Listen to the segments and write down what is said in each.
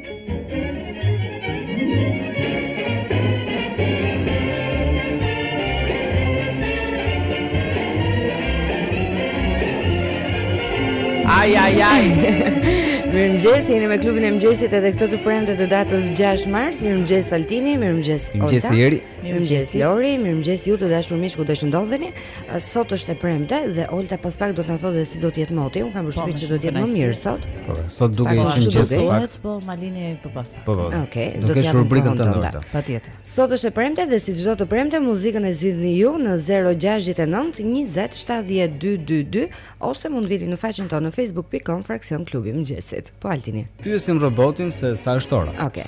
Ai ai ai. Mirëmëngjes, jeni me klubin e mëngjesit edhe këtë të premte të datës 6 mars. Mirëmëngjes Altini, mirëmëngjes Olta. Mirëmëngjes Jeri. Mirëmëngjes Lori, mirëmëngjes ju të dashur miq kudo që ndodheni. Sot është e premte dhe Olta pas pak do të na thotë dhe si do të jetë moti. Unë kam po, përshtypjen se do të jetë më mirë sot. Po, sot duket që në mëngjes fakt, po normalisht po pas pak. Po, po. po. Okej, do të japim rubrikën tënde Olta. Patjetër. Sot është e premte dhe si çdo të premte muzikën e zgjidhni ju në 069 20 7222 ose mund vini në faqen tonë në facebook pikë com fraksion klubi mëngjesit. Po Altini. Pyesim robotin se sa është ora. Okej.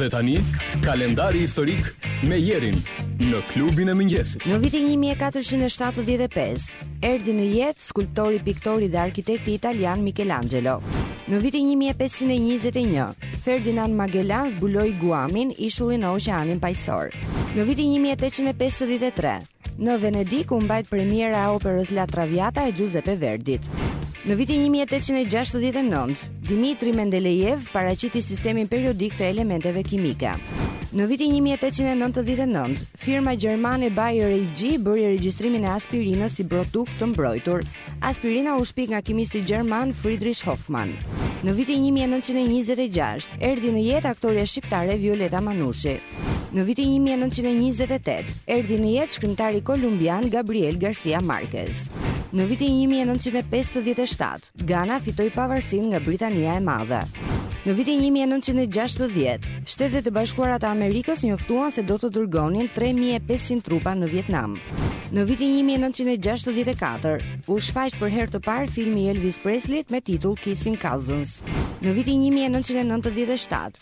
Dhe tani, kalendari historik me Jerin në klubin e mëngjesit. Në vitin 1475, erdi në jetë skulptori, piktori dhe arkitekti italian Michelangelo. Në vitin 1521, Ferdinand Magellan zbuloi Guamin, ishullin në Oqeanin Paqësor. Në vitin 1853, Në Venedik u mbajt premiera e operës La Traviata e Giuseppe Verdit. Në vitin 1869, Dimitri Mendelejev paraqiti sistemin periodik të elementeve kimike. Në vitin 1899, firma gjermane Bayer AG bëri regjistrimin e aspirinës si produkt të mbrojtur. Aspirina u shpik nga kimisti gjerman Friedrich Hoffmann. Në vitin 1926, erdhi në jetë aktorja shqiptare Violeta Manushi. Në vitin një mijë e nëntëqind e njëzet e tetë, erdhi në jetë shkrimtari kolumbian Gabriel Garcia Marquez. Në vitin 1957, Gana fitoi pavarësinë nga Britania e Madhe. Në vitin 1960, Shtetet e Bashkuara të Amerikës njoftuan se do të dërgonin 3500 trupa në Vietnam. Në vitin 1964, u shfaq për herë të parë filmi i Elvis Presley me titull Kissin' Cousins. Në vitin 1997,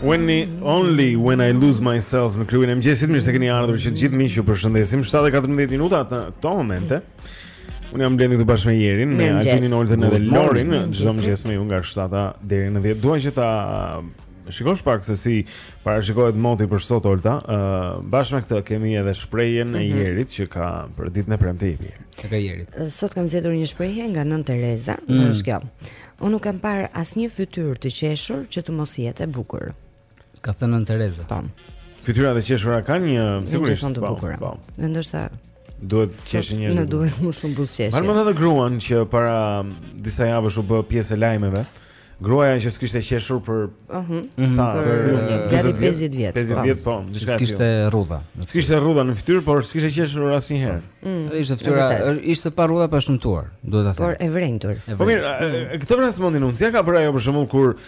When I, only when I lose myself në klubin e mëngjesit, mirë se keni ardhur të gjithë miq ju përshëndesim. 7:14 minuta në këto momente. Unë jam Blendi këtu bashkë me Jerin, me Altinin Oltën dhe Lorin, çdo mëngjes me ju nga 7-a deri në 10. Dua që ta um, shikojmë pak se si parashikohet moti për sot Olta. Ë uh, bashkë me këtë kemi edhe shprehjen e mhm. Jerit që ka për ditën e premte Jeri. Të ka Jeri. Sot kam zgjedhur një shprehje nga Nënë Tereza, mm. është kjo. Unë nuk kam parë asnjë fytyrë të qeshur që të mos jetë e bukur. Ka thënë Nën Tereza. Po. Fytyra të qeshura kanë një sigurisht të po, bukura. Po. Dhe ndoshta duhet të qeshë njerëz. Ne duhet më shumë buzëqeshje. Marrim atë gruan që para disa javësh u bë pjesë e lajmeve. Gruaja që s'kishte qeshur për uh mhm. -huh. sa mhm. për 40 50 vjet. 50 po. vjet po, diçka. S'kishte rrudha. S'kishte rrudha në fytyrë, por s'kishte qeshur asnjëherë. Mm. Ishte fytyra, ishte pa rrudha po e shëmtuar, duhet ta them. Por e vrenjtur. Po mirë, këtë vras mendin unë, si ka bërë ajo për shembull kur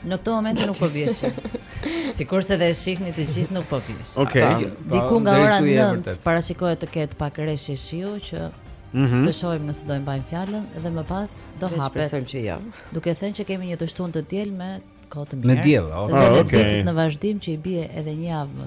Në këto momente nuk po bie shi. Sikurse dhe e shihni të gjithë nuk po bie shi. Okej. Okay. Diku nga ora 9 parashikohet të ketë pak reshje shiu që mm -hmm. të shohim nëse do e mbajmë fjalën dhe më pas do Vesh hapet. Besojmë që jo. Do të thotë që kemi një të shtunë të diel me kohë të mirë. Me diell, oh, okay. Dhe në ditët në vazhdim që i bie edhe një javë më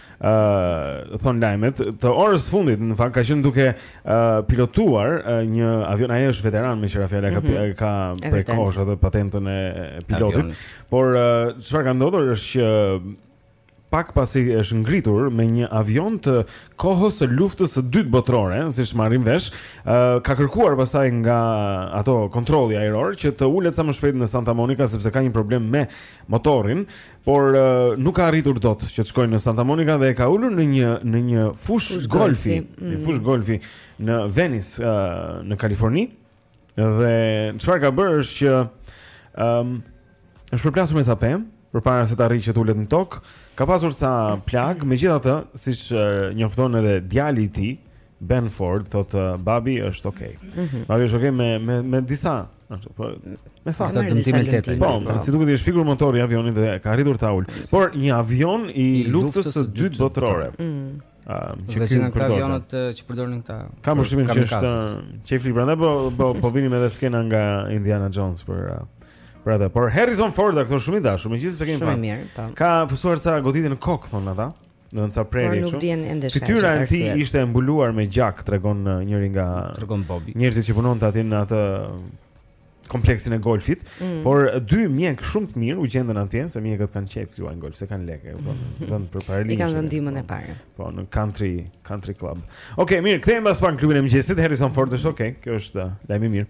ë uh, thonë lajmet të orës së fundit në fakt ka qenë duke uh, pilotuar uh, një avion ai është veteran me që ra fjala ka mm -hmm. ka prej kohësh atë patentën e pilotit avion. por çfarë uh, ka ndodhur është që pak pasi është ngritur me një avion të kohës së luftës së dytë botërore, siç marrim vesh, uh, ka kërkuar pastaj nga ato kontrolli ajror që të ulet sa më shpejt në Santa Monica sepse ka një problem me motorin, por nuk ka arritur dot që të shkojë në Santa Monica dhe e ka ulur në një në një fush, fush golfi, golfi. Mm. fush golfi në Venice uh, në Kaliforni. Dhe çfarë ka bërë është që ëm um, është përplasur me ca pemë përpara se të arrijë që të ulet në tokë. Ka pasur ca plagë, megjithatë, siç uh, njofton edhe djali i tij, Ben Ford, thotë uh, babi është okay. Mm -hmm. Babi është okay me me me disa Ashtu, po. Me fat ca dëmtime të lehta. Po, po, si duket i është fikur motori i avionit dhe ka arritur ta ulë. Por një avion i luftës së dytë botërore. Ëh. Mm. Që kanë këta avionët që përdorin këta. Kam përshtypjen që është çefli prandaj po po po vinim edhe skena nga Indiana Jones për për atë. Por Harrison Ford ato shumë i dashur, megjithëse kemi pa. Shumë mirë, po. Ka pësuar ca goditje në kokë thonë ata. Do të thotë prerje kështu. Nuk dihen ende çfarë. Fytyra e tij ishte e mbuluar me gjak, tregon uh, njëri nga tregon babi. Njerëzit që punonte aty në atë uh, kompleksin e golfit, mm. por uh, dy mjekë shumë të mirë u gjendën atje, se mjekët kanë qejf të luajnë golf, se kanë lekë, po vend për parallinj. I kanë dhënë ndihmën e po. parë. Po në country country club. Okej, okay, mirë, kthehemi pas pak në klubin e mëngjesit, Harrison Ford është okay, kjo është lajmi i mirë.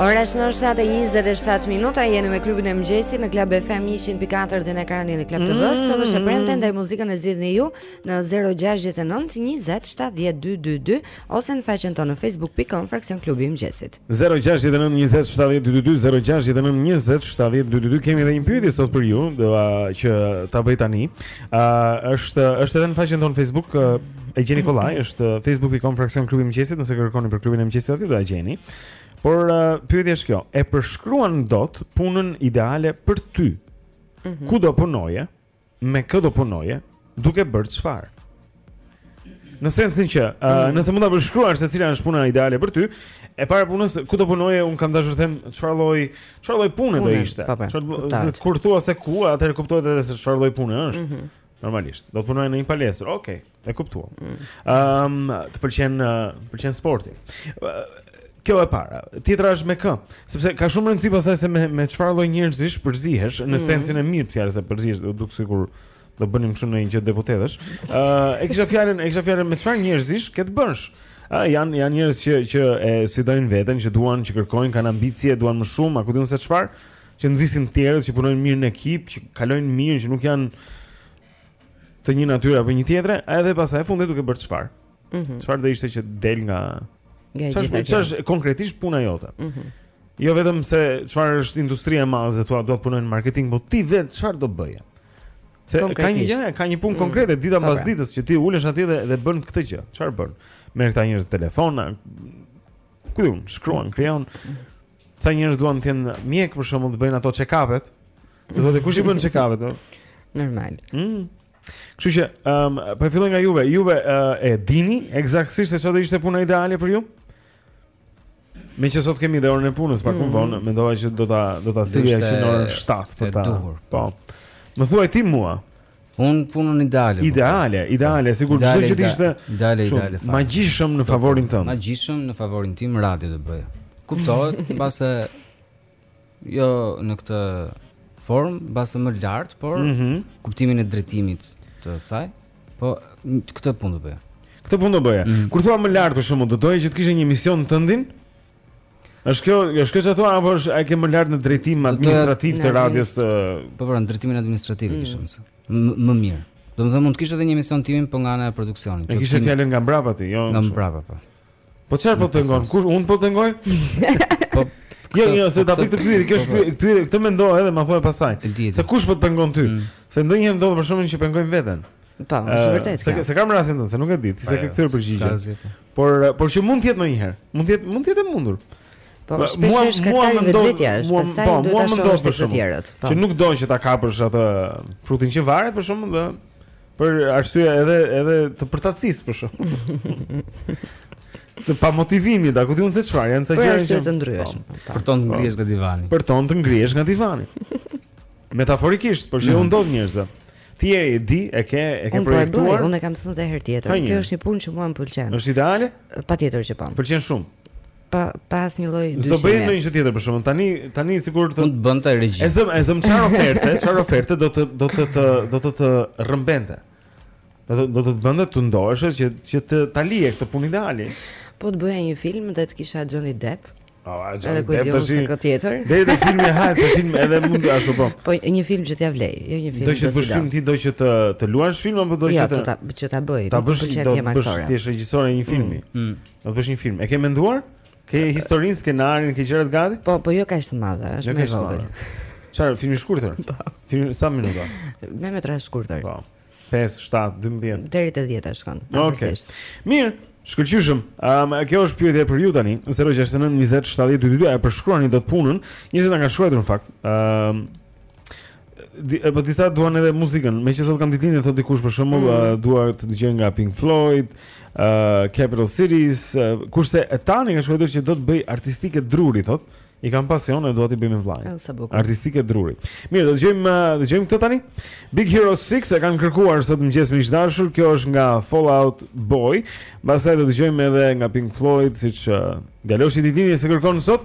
Ora është në 7:27 minuta, jeni me klubin e mëngjesit në Club FM 100.4 dhe në ekranin e Club TV. Mm, Sot është e mm, premte mm. ndaj muzikën e zgjidhni ju në 069 20 70 222 ose në faqen tonë në facebook.com fraksion klubi i mëngjesit. 069 20 70 222 069 20 70 222 kemi edhe një pyetje sot për ju, do që ta bëj tani. Ë uh, është është edhe në faqen tonë Facebook uh, e gjeni kollaj, është uh, facebook.com fraksion klubi i mëngjesit, nëse kërkoni për klubin e mëngjesit aty do ta gjeni. Por uh, pyetja është kjo, e përshkruan dot punën ideale për ty? Mm -hmm. Ku do punoje? me kë do punoje, duke bërë çfarë. Në sensin që, uh, mm. nëse mund ta përshkruash se cila është puna ideale për ty, e para punës ku do punoje, un kam dashur të them çfarë lloj, çfarë lloj pune, pune do ishte. Çfarë kur thua se ku, atëherë kuptohet edhe se çfarë lloj pune është. Mm -hmm. Normalisht, do të punoje në një palestër. Okej. Okay. E kuptova. Ëm, mm. um, të pëlqen, të pëlqen sporti. Kjo e para. Tjetra është me kë? Sepse ka shumë rëndësi pasaj se me me çfarë lloj njerëzish përzihesh në mm -hmm. sensin e mirë të fjalës, përzihesh duket sikur do bënim kështu në një gjë deputetësh. Ë, uh, e kisha fjalën, e kisha fjalën me çfarë njerëzish ke të bësh? Ë, uh, janë janë njerëz që që e sfidojnë veten, që duan, që kërkojnë, kanë ambicie, duan më shumë, apo di un se çfarë, që nxisin të tjerët, që punojnë mirë në ekip, që kalojnë mirë, që nuk janë të një natyre apo një tjetre, edhe pasaj e fundit duke bërë çfarë. Mm -hmm. Çfarë do ishte që del nga... Nga gjitha këto. Ç'është konkretisht puna jote. Mm -hmm. Jo vetëm se çfarë është industria e madhe, se thua do të punoj në marketing, po ti vetë çfarë do bëje? Se ka një gjë, ka një punë mm. konkrete dita po, pas pra. ditës që ti ulesh atje dhe, dhe bën këtë gjë. Çfarë bën? Merr këta njerëz në telefon, ku di un, shkruan, krijon. Ca njerëz duan të jenë mjek për shembull të bëjnë ato check-upet. Se thotë kush i bën check-upet. Normal. Mm. Kështu që, ëm, um, po fillojmë nga juve. Juve uh, e dini eksaktësisht se çfarë ishte puna ideale për ju? Meqë sot kemi dhe orën e punës, pak më mm. vonë, mendova që do ta do ta sillja që në orën 7 për ta. Po. Më thuaj ti mua. Un punën ideale. Po. Ideale, ideale, sigurisht çdo gjë ishte ideale, ideale. Magjishëm në favorin tënd. Magjishëm në favorin tim radio do bëja. Kuptohet, mbase Jo në këtë formë, mbase më lart, por mm -hmm. në kuptimin e drejtimit të saj. Po këtë punë do bëja. Këtë punë do bëja. Mm -hmm. Kur thua më lart për shembull, do doje që të kishe një emision tëndin? Është kjo, është kjo që thua apo është ai që më lart në drejtim administrativ të radios të Po po, në drejtimin administrativ mm. kisha më se. Më mirë. Domethënë mund të kisha edhe një emision timin po nga ana e produksionit. E kishe fjalën nga mbrapa ti, jo. Nga mbrapa po. Po çfarë po të pengon? Kush, un po të pengoj? Po Jo, jo, se ta pikë të pyri, kjo është pyri, këtë mendoj edhe ma thuaj pasaj. Se kush po të pengon ty? Mm. Se ndonjëherë ndodh për shembull që pengojmë veten. Po, është vërtet. Se s'e kam rastin tënd, se nuk e di, ti s'e ke po, kthyer përgjigje. Por por që mund të jetë ndonjëherë. Mund të jetë mund të jetë e mundur. Po, shpesh është shkaktari vetvetja, pastaj po, do ta shohësh të tjerët. Që nuk duan që ta kapësh atë frutin që varet për shembull dhe Për arsye edhe edhe të përtacisë për shembull. Të pamotivimit, a ku di unë se çfarë, janë ca gjëra që janë të ndryshme. Po, po. Përton të po. ngrihesh nga divani. Përton të ngrihesh nga divani. Metaforikisht, por që mm. u ndodh njerëzve. Ti e di, e ke e ke projektuar. Unë e kam thënë edhe herë tjetër. Kjo është një punë që mua më pëlqen. Është ideale? Patjetër që po. Pëlqen shumë. pa pa asnjë lloj dyshimi. Do bëje ndonjë gjë tjetër për shembull. Tani tani sigurisht do të bënte regji. E zëm, e zëm çfarë oferte, çfarë oferte do të do të të do të të rrëmbente. Do të do të bënte të mendoheshe që që të ta lije këtë punë ideale. Po të bëja një film dhe të kisha Johnny Depp. Oh, a Johnny Depp do të ishte këtë tjetër. Deri te filmi ha, te film edhe mund ashtu po. Po një film që t'ia vlej, jo një film. Do të bësh film ti do që të të luash film apo do jo, që të ta që ta bëj. Ta bësh ti do të bëhesh ti regjisor i një filmi. Mm, mm. Do të bësh një film. E ke menduar? Ke historinë, skenarin, ke gjërat gati? Po, po jo kaq të madhe, është gjë më e vogël. Çfarë, film i shkurtër? Po. Film sa minuta? Me metrazh të shkurtër. Po. 5, 7, 12. Deri te 10 shkon. Okej. Mirë. Shkëlqyshëm. Ëm um, kjo është pyetje për ju tani. 069 20 70 222 a e përshkruani dot punën. Njerëzit na kanë shkruajtur në fakt. Ëm um, Di, po disa duan edhe muzikën. Meqë sot kam ditëlindje thotë dikush për shembull, mm. uh, dua të dëgjoj nga Pink Floyd, uh, Capital Cities, uh, kurse Tani ka shkruar që do të bëj artistike druri thotë. I kam pasion e dua t'i bëj me vllain. Oh, sa bukur. Artistike druri. Mirë, do dëgjojmë uh, dëgjojmë këtë tani. Big Hero 6 e kanë kërkuar sot mëngjes miq të dashur. Kjo është nga Fall Out Boy. Pastaj do dëgjojmë edhe nga Pink Floyd, siç uh, djaloshi i ditëlindjes e kërkon sot.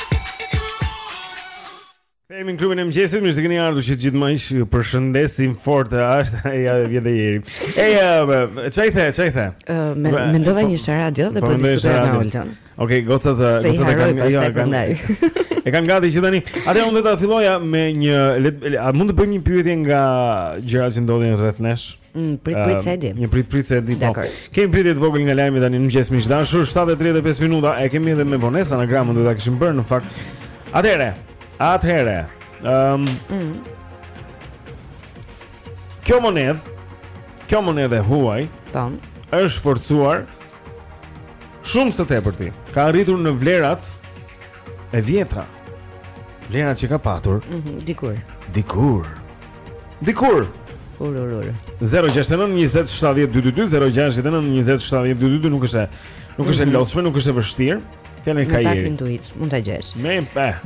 Jemi në klubin e mëngjesit, mirë se keni ardhur që të gjithë ma ishë ju përshëndesim fort e ashtë, e ja vjen edhe te Jeri. Ej, ça i the, ça i the? Me po, ndodhi një gjë në radio dhe po, po diskutoj me Olton. Ok, gocat, gocat e kanë, jo, e kanë, e kanë gati që tani. Atëherë, unë do ta filloja me një, a mund të bëjmë një pyetje nga gjërat që ndodhin rreth nesh? Mm, prit prit sa e di. Një prit prit sa e di. Po. Kemi pyetje të vogël nga lajmi tani në mëngjes miq të dashur, 7:35 minuta. E kemi edhe me vonesë anagramën duhet ta kishim bërë në fakt. Atëherë, atëherë. Ehm. Um, mm. Kjo monedhë, kjo monedhë e huaj, Tan, po. është forcuar shumë së tepërmi. Ka arritur në vlerat e vjetra. Vlera që ka patur. Mm -hmm, dikur. Dikur. Dikur. Ur ur ur. 069 20 70 222 069 20 70 222 nuk është nuk është e mhm. lodhshme, nuk është e vështirë. Fjalën e ka Jeri. Me intuitë, mund ta gjesh. Me pak.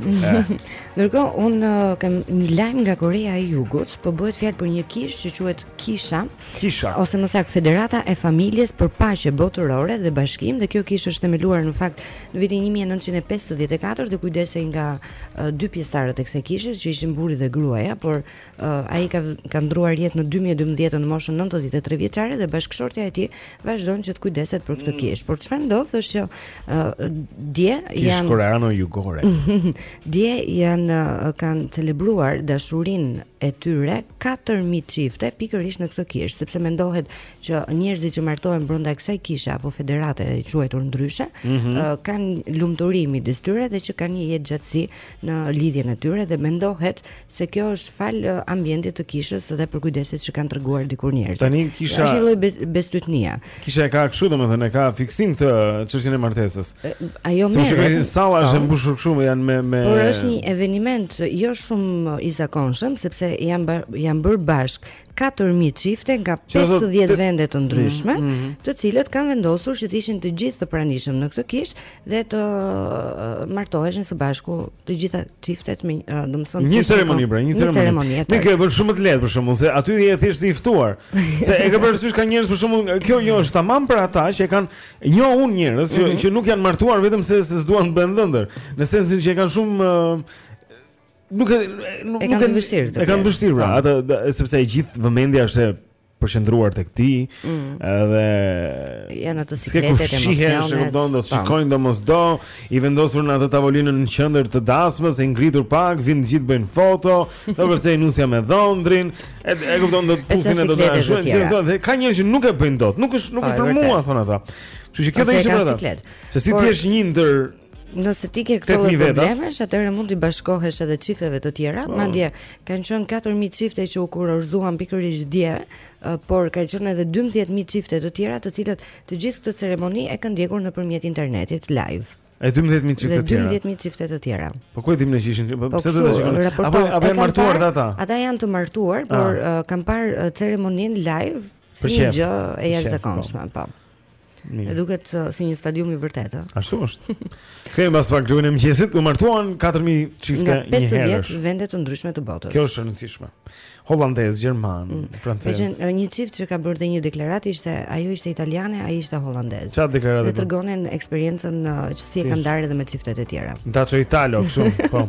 Ndërkohë unë uh, kam një lajm nga Koreja e Jugut, po bëhet fjalë për një kishë që quhet Kisha. Kisha. Ose më saktë Federata e Familjes për Paqe Botërore dhe Bashkim dhe kjo kishë është themeluar në fakt në vitin një mijë e nëntëqind e pesëdhjetë e katër dhe kujdesej nga uh, dy pjesëtarët e kësaj kishe që ishin burri dhe gruaja, por uh, ai ka ka ndërruar jetë në 2012 në moshën 93 vjeçare dhe bashkëshortja e tij vazhdon që të kujdeset për këtë mm. kishë. Por çfarë ndodh është që uh, dje janë koreano-jugore. dje janë uh, kanë celebruar dashurinë e tyre 4000 çifte pikërisht në këtë kishë, sepse mendohet që njerëzit që martohen brenda kësaj kishe apo federate e quajtur ndryshe, mm -hmm. uh, kanë lumturi midis tyre dhe që kanë një jetëgjatësi në lidhjen e tyre dhe mendohet se kjo është falë ambientit të kishës dhe përkujdesit që kanë treguar dikur njerëzit. Tani kisha është një lloj bestytnie. Kisha e ka kështu domethënë e ka fiksim këtë çështjen e martesës. Ajo më. Sepse salla është po. mbushur kështu me janë me me Por është një eveniment jo shumë i zakonshëm sepse janë janë bërë bashkë 4000 çifte nga 50 vende të ndryshme, mm -hmm. të cilat kanë vendosur që të ishin të gjithë të pranishëm në këtë kishë dhe të uh, martoheshin së bashku të gjitha çiftet me, uh, domethënë një ceremoni, pra, një ceremoni. Ne e bën shumë të lehtë për shkakun se aty je thjesht i ftuar. Se e ke parasysh ka njerëz për shkakun, kjo jo është tamam për ata që kanë njoh unë njerëz mm -hmm. që, mhm. që nuk janë martuar vetëm se se s'duan të bëhen dhëndër. Në sensin që e kanë shumë uh, Nuk e nuk e kanë vështirë këtë. E kanë vështirë pra, po. atë sepse e gjithë vëmendja është e përqendruar tek ti. Mm. Edhe janë ato sikletet e emocionit. Sikur do të po. shikojnë domosdo, i vendosur në atë tavolinën në qendër të dasmës, e ngritur pak, vijnë të gjithë bëjnë foto, do të puthet nusja me dhëndrin, e e kupton do të puthin ato të ashtu. Ka njerëz që nuk e bëjnë dot, nuk është nuk po, është për mua thonë ata. Kështu që kjo do ishte për ata. Se si ti je një ndër Nëse ti ke këto probleme, atëherë mund t'i bashkohesh edhe çifteve të tjera. Oh. Madje kanë qenë 4000 çifte që u kurorëzuan pikërisht dje, uh, por kanë qenë edhe 12000 çifte të tjera, të cilat të gjithë këtë ceremoni e kanë ndjekur nëpërmjet internetit live. E 12000 çifte të tjera. 12000 çifte të tjera. Po ku e dimë ne që ishin? Po, po pse do të shikoni? Apo apo janë martuar ata? Ata janë të martuar, ah. por uh, kanë parë uh, ceremoninë live si një gjë të jashtëzakonshme, po. Mirë. Duket uh, si një stadium i vërtetë. Ashtu është. Kemi pas pak klubin e mëngjesit, u martuan 4000 çifte një herë. Nga 50 vende të ndryshme të botës. Kjo është e rëndësishme. Holandezë, gjermanë, mm. francezë. Dhe uh, një çift që ka bërë dhe një deklaratë ishte ajo ishte italiane, ai ishte holandez. Çfarë deklaratë? Dhe tregonin eksperiencën uh, që si e kanë ndarë edhe me çiftet e tjera. Daço Italo, kështu, po.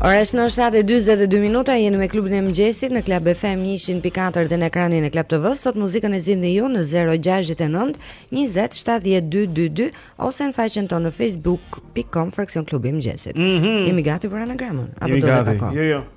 Ora shënon 7:42 minuta, jeni me klubin e mëngjesit në Club FM 104 dhe në ekranin e Club TV. Sot muzikën e zgjidhni ju në 069 20 70 222 ose në faqen tonë në facebook.com fraksion klubi i mëngjesit. Mm -hmm. Jemi gati për anagramën. Apo do të takojmë? Jo, jo.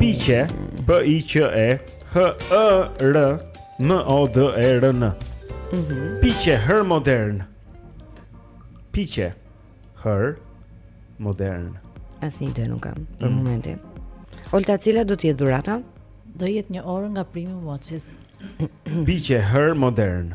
Piqe, P I Q E H E R M O D E R N. Mhm. Piqe her modern. Piqe her modern. Asnjë ide nuk kam për mm. momentin. Olta, cila do të jetë dhurata? Do jetë një orë nga Premium Watches. Piqe her modern.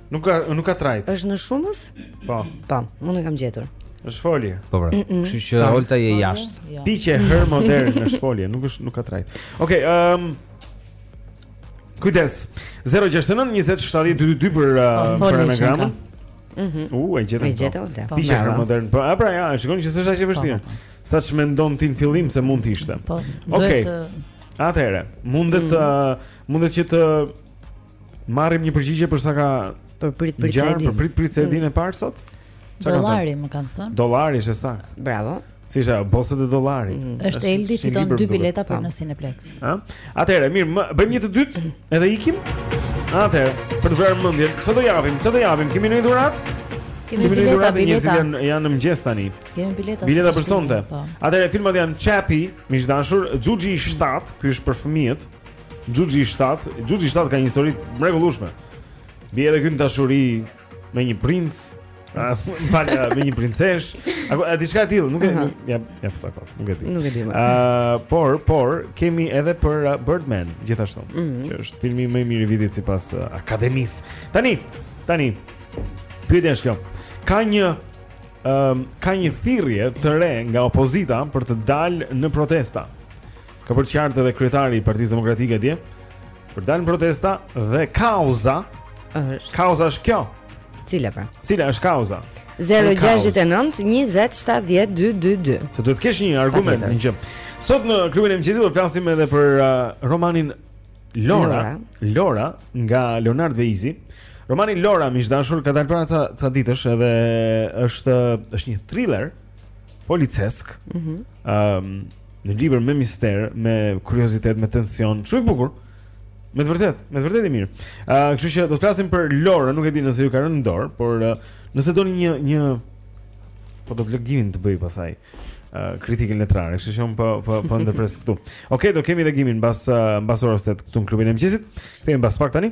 Nuk ka nuk ka trajt. Është në shumës? Po. Po, unë e kam gjetur. Është folje. Po pra. Kështu që Olta je jashtë. Jo. Piqe her modern në folje, nuk është nuk ka trajt. Okej, ëm um, Kujdes. 069 20 70 222 për uh, për anagramën. Mhm. U, e gjetëm. E gjetëm Olta. Po. Piqe her modern. Po, a pra ja, shikon që s'është aq e po, vështirë. Po, saç mendon ti në fillim se mund të ishte. Po. Okej. Atëherë, mundet mm. uh, mundet që të Marrim një përgjigje për sa ka për pritpritësen. Për pritpritësen e parë sot? Dollari më kanë thënë. Dollari është saktë. Bravo. Si është ajo bosa e dollarit? Mm. Është Eldi fiton dy bileta për në Cineplex. Ëh? Atëherë, mirë, bëjmë një të dytë, edhe ikim. Atëherë, për të vënë mendjen, çfarë do japim? Çfarë do japim? Kemi një dhuratë? Kemi bileta, bileta. Janë janë në mëngjes tani. Kemi bileta. Bileta për sonte. Po. Atëherë filmat janë Chappie, miq të dashur, Xhuxhi 7, ky është për fëmijët. Xhuxhi 7, Xhuxhi 7 ka një histori të mrekullueshme. Bie edhe këtu dashuri me një princ, më fal me një princeshë, apo diçka e tillë, nuk e di ja futa kot, nuk e di. Nuk e di. Ëh, por por kemi edhe për Birdman gjithashtu, mhm. që është filmi më i mirë i vitit sipas Akademisë. Tani, tani. Pyetja është kjo. Ka një ëh, ka një thirrje të re nga opozita për të dalë në protesta. Ka bërë të qartë edhe kryetari i Partisë Demokratike dje për dalë në protesta dhe kauza është kauza është kjo. Cila pra? Cila është kauza? 069 20 70 222. Se duhet kesh një argument një gjë Sot në klubin e mëngjesit Do të flasim edhe për uh, romanin Lora Lora nga Leonard Veizi. Romani Lora, miq të dashur, ka dalë para ca, ca ditësh Edhe është, është një thriller policesk. Mhm. Mm Ëm um, një libër me mister, me kuriozitet, me tension, shumë i bukur. Me të vërtetë, me të vërtetë i mirë. Ë, uh, kështu që do të flasim për Lorën, nuk e di nëse ju ka rënë në dorë, por uh, nëse doni një një po do ta lë Gimin të bëjë pasaj uh, kritikën letrare, kështu që unë po po po e ndërpres këtu. Okej, okay, do kemi edhe Gimin mbas mbas orës tetë këtu në klubin e mëngjesit. Kthehemi mbas pak tani.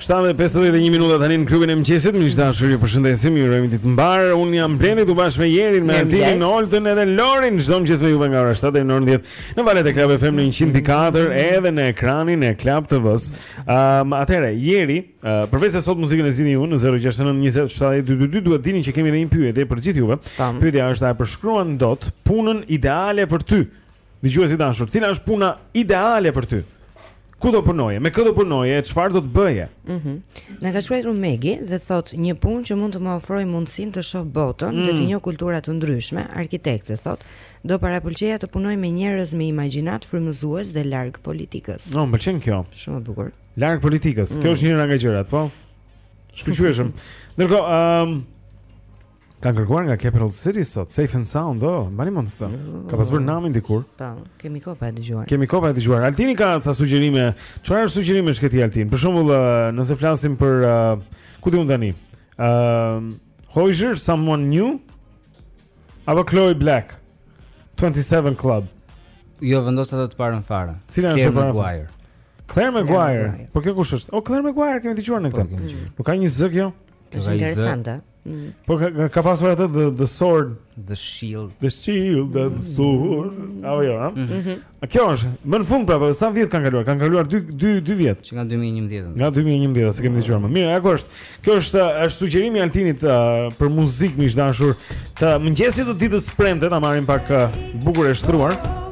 7:51 minuta tani në klubin e mëngjesit, miq të dashur, ju përshëndesim, ju urojmë ditë të mbarë. Unë jam Blendi këtu bashkë me Jerin, me Antin, me Oltën edhe Lorin. Çdo mëngjes me ju nga ora 7 deri në orën 10 në valët e Club FM në 104 edhe në ekranin e Club TV-s. Ëm um, atëre, Jeri, uh, përveç se sot muzikën e zgjidhni ju në 069 20 70 222 duhet të dini që kemi edhe një pyetje për gjithë juve. Pyetja është a e përshkruan dot punën ideale për ty? Dëgjuesi i dashur, cila është puna ideale për ty? Ku do punoje? Me kë do punoje? Çfarë do të bëje? Mhm. Mm Na ka shkruar Megi dhe thotë një punë që mund të më ofrojë mundësinë të shoh botën mm. dhe të mm. njoh kultura të ndryshme, arkitekte thotë, do parapëlqeja të punoj me njerëz me imagjinatë frymëzues dhe larg politikës. No, më pëlqen kjo. Shumë e bukur. Larg politikës. Mm. Kjo është një nga gjërat, po. Shkëlqyeshëm. Ndërkohë, ëm um, Kanë kërkuar nga Capital City sot, Safe and Sound, oh, mbani mend këtë. Ka pas bërë namin dikur. Po, kemi kohë pa e dëgjuar. Kemi kohë pa e dëgjuar. Altini ka ca sugjerime. Çfarë sugjerimesh ke ti Altin? Për shembull, nëse flasim për uh, ku diun tani? Ëm, ehm, uh, Hozier Someone New apo Chloe Black 27 Club. Jo vendos atë të parën fare. Cila është e para? Claire Maguire. Po kjo kush është? O oh, Claire Maguire, kemi dëgjuar ne këtë. Po, Nuk ka një zë kjo? Është interesante. Mm. Po ka, ka pasur atë the, the sword, the shield, the shield and the sword. Mm. Ajo, jo, ha? Mm -hmm. A kjo është? Më në fund prapë, sa vjet kanë kaluar? Kanë kaluar 2 2 2 vjet. Që nga 2011. Nga 2011, s'e kemi dëgjuar më. Mirë, ajo është. Kjo është është sugjerimi i Altinit uh, për muzikë miq të dashur. Të mëngjesit të ditës së premte ta marrim pak uh, bukur e shtruar.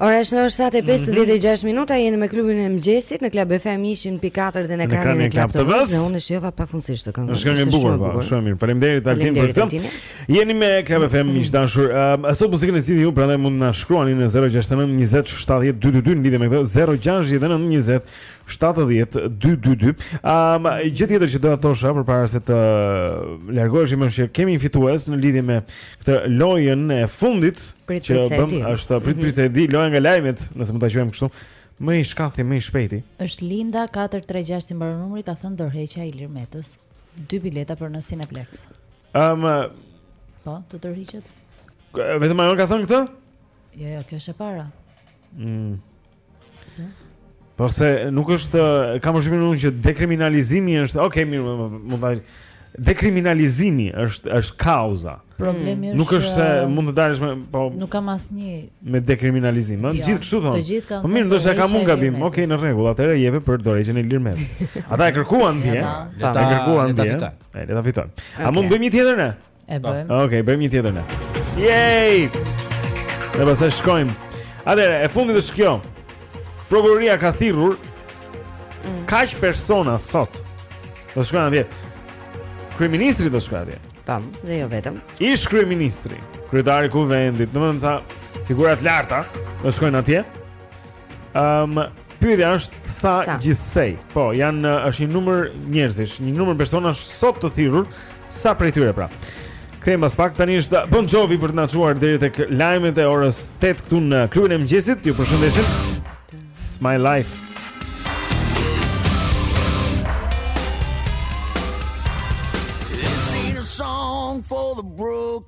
Ora është në 7:56 mhm. minuta, jeni me klubin e mëngjesit në Club FM 104 dhe në ekranin e Club TV. Ne unë shijova pafundësisht këtë këngën. Është këngë e bukur, po, shumë mirë. Faleminderit Altin për këtë. Jeni me Club FM miq të dashur. Ehm, sot muzikën e zgjidhni ju prandaj mund të na shkruani në 069 20 70 222 lidhje me këtë 069 20 70 222. Ëm um, gjë tjetër që do të thosha përpara se të largoheshim është që kemi një fitues në lidhje me këtë lojën e fundit prit, që bëm është prit mhm. prit se di loja nga lajmet, nëse mund ta quajmë kështu. Më i shkathti, më i shpejti. Është Linda 436 i mbaron numri, ka thënë dorëheqja e Ilir Metës. Dy bileta për në Cineplex. Ëm um, Po, të dorëhiqet? Vetëm ajo ka thënë këtë? Jo, jo, kjo është e para. Mm. Pse? Po se nuk është kam përshtypjen unë që dekriminalizimi është, okay, mirë, mund të thuash dekriminalizimi është është kauza. Problemi është nuk është se mund të dalësh me po Nuk kam asnjë me dekriminalizim, ëh, jo, të gjithë kështu thonë. Të gjithë kanë. Po mirë, ndoshta ka mund gabim. Okej, në rregull, atëherë jepe për dorëheqjen e Ilir Metës. Ata e kërkuan dje, ëh. Ata e kërkuan dje. Le ta fitojmë. A mund të bëjmë një tjetër ne? E po. bëjmë. Okej, okay, bëjmë një tjetër ne. Yay! Ne pastaj shkojmë. Atëherë, e fundit është kjo. Prokuroria ka thirrur mm. kaq persona sot. Do shkojnë atje. Kryeministri do shkojë atje. Tam, dhe jo vetëm. Ish kryeministri, kryetari i kuvendit, domethënë sa figura të larta do shkojnë atje. Ëm, um, Pyetja është sa, sa? gjithsej. Po, janë uh, është një numër njerëzish, një numër personash sot të thirrur, sa prej tyre pra. Kthehemi pas pak tani është Bon Jovi për të na çuar deri tek lajmet e orës 8 këtu në klubin e mëngjesit. Ju përshëndesim. It's my life. This ain't a song for the brok.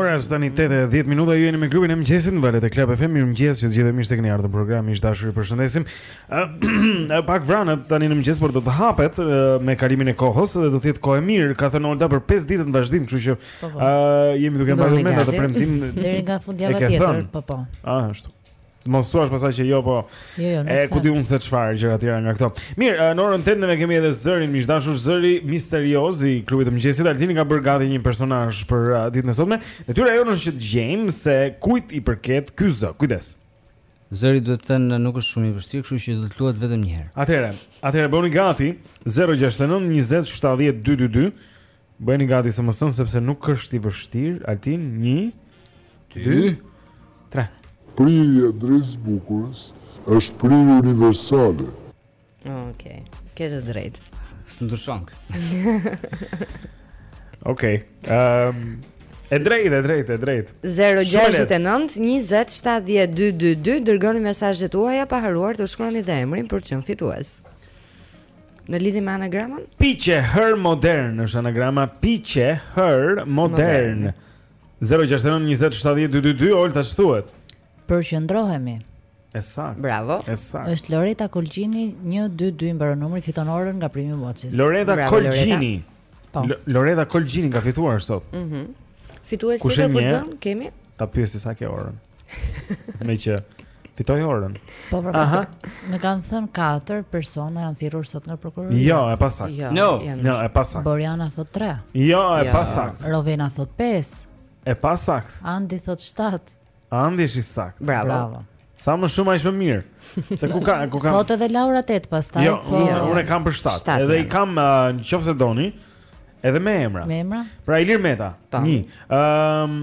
Ora është tani 8:10 minuta, ju jeni me klubin e mëngjesit në valët e Club FM. Mirëmëngjes, ju të gjithë mirë se keni ardhur në programin e dashur. Ju përshëndesim. Ë pak vranë tani në mëngjes, por do të hapet me kalimin e kohës dhe do të jetë kohë e mirë, ka thënë Olta për 5 ditë në vazhdim, kështu që po, po. ë jemi duke e mbajtur mend atë premtim deri nga fundjava tjetër, po po. Ah, ashtu. Mos thuash pastaj që jo, po. Jo, jo, nuk. E ku di unë se çfarë gjëra të tjera nga këto. Mirë, në orën 8 ne kemi edhe zërin miq të dashur, zëri misterioz i klubit të mëngjesit. Altini ka bërë gati një personazh për uh, ditën e sotme. Detyra jonë është që të gjejmë se kujt i përket ky zë. Kujdes. Zëri duhet thënë nuk është shumë i vështirë, kështu që do të luhet vetëm një herë. Atëherë, atëherë bëni gati 069 20 70 222. Bëhuni gati se domethënë sepse nuk është i vështirë Altin, një, dy, tre Prirja drejt së bukurës është prirje universale oh, Ok, ke të drejtë S'e ndryshon Ok um, E drejtë, e drejtë, e drejtë 069 20 70 222 Dërgoni mesazhet tuaja pa harruar të shkruani dhe emrin për të qenë fitues Në lidhje me anagramën? Piqe her modern është anagrama Piqe her modern. modern. 069 20 70 222 Olta ç'thuhet. Përqendrohemi. E saktë. Bravo. E saktë. Është Loreta Kolgjini 122 mbaron numri fiton orën nga Prime Watches. Loreta Bravo, Kolgjini. Loreta. Po. Loreta Kolgjini ka fituar sot. Mhm. Mm Fitues tjetër për dhënë kemi? Ta pyesim sa e ke orën. Meqë fitoi orën. Po po. Aha. Më kanë thënë katër persona janë thirrur sot nga prokuroria. Jo, e pasaktë. Jo, no. jo, e pasaktë. Borjana thotë 3. Jo, e jo. pasaktë. Rovena thotë 5. E pasaktë. Andi thotë 7. Andi është i saktë. Bravo. Bravo. Sa më shumë aq më mirë. Se ku ka, ku ka. Thotë edhe Laura 8 pastaj. Jo, po, jo, unë kam për 7. Edhe i kam uh, nëse doni. Edhe me emra. Me emra? Pra Ilir Meta. Një. Ëm um,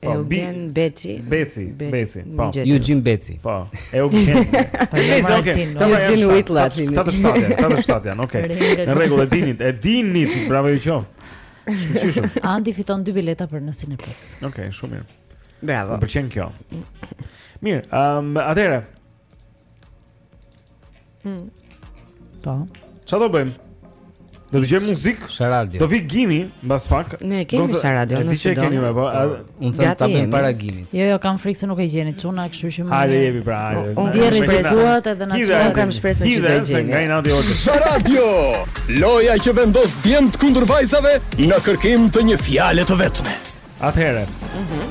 Po, Eugen Beci. Beci, Beci. Po. Eugen Beci. Po. Eugen. Po, Beci, okay. Eugen Whitler. Ta të shtatë, ta të shtatë janë, okay. Në rregull, e dinit, e dinit, bravo ju qoftë. Qyshëm. Andi fiton dy bileta për në Cineplex. Okej, okay, shumë mirë. Bravo. Më pëlqen kjo. Mirë, ehm, um, atëherë, Hmm. Po. Çfarë do bëjmë? Do të gjejmë muzikë? Sa radio? Do vijë Gimi mbas pak. Ne kemi sa radio, ne e kemi më po. Unë them ta bëjmë para Gimit. Jo, jo, kam frikë se nuk e gjeni çuna, kështu që më. Hajde jemi pra, hajde. Unë di rrezikuat edhe na çon kam shpresën që do e gjeni. Nga inati ose. Sa radio? Loja që vendos djemt kundër vajzave në kërkim të një fjale të vetme. Atëherë. Mhm.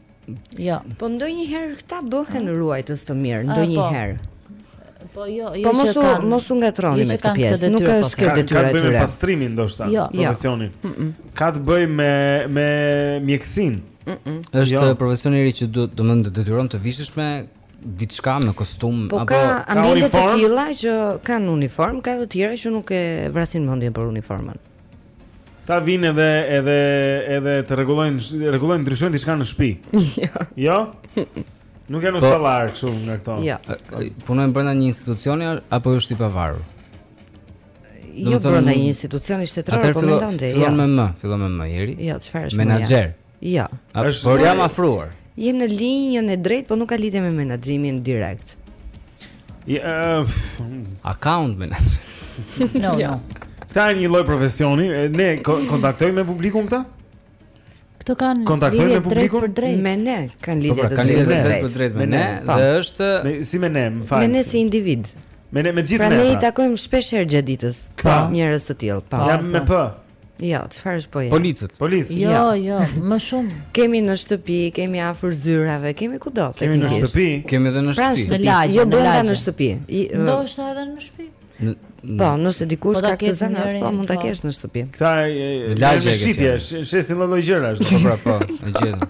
Jo. Po ndonjëherë këta bëhen ah. ruajtës të mirë, ah, po. ndonjëherë. Po jo, jo po mos u mos u ngatërroni jo me këtë pjesë. Nuk ka asgjë po. detyrë aty. Ka të bëjë me pastrimin ndoshta, jo. jo. profesionin. Ka të bëjë me me mjekësinë. Është jo. profesioni i ri që do të mund të detyron të vishësh me diçka me kostum po apo ka ambiente të tilla që kanë uniformë, ka të tjera që nuk e vrasin mendjen për uniformën. Të vijnë edhe edhe edhe të rregullojnë rregullojnë ndryshojnë diçka në shtëpi. Jo. Jo? Nuk janë po- ustallarë këtu nga këto. Jo. Punojnë brenda një institucioni apo është i pavarur? Jo brenda një institucioni shtetëror, po mendon ti. Fillon jo. me M, fillon me M, Jeri. Jo, çfarë është? Menaxher. Jo. Është por jam afruar. Je në linjën e drejtë, po nuk ka lidhje me menaxhimin direkt. Je uh, account manager. no, no. Këta janë një lloj profesioni, ne kontaktojmë me publikun këta? Këta kanë kontaktojnë me publikun me ne, kanë lidhje po pra, të drejtë drejt për drejt me ne po. dhe është si me ne, më fal. Me ne si individë. Me ne me gjithë pra ne. Pra ne i takojmë shpeshherë gjatë ditës. Ka njerëz të tillë, po. Ja me p. Jo, çfarë është po je? Policët. Policët. Jo, jo, jo, më shumë. Kemi në shtëpi, kemi afër zyrave, kemi kudo te Kemi në shtëpi, kemi edhe në pra, shtëpi. Pra, në lagje, jo brenda në shtëpi. Ndoshta edhe në shtëpi. Po, nëse dikush po ka këtë zanat, po mund ta po. kesh në shtëpi. Këta në lagje shitje, shesin lloj-lloj gjërash, po pra, po, e gjen.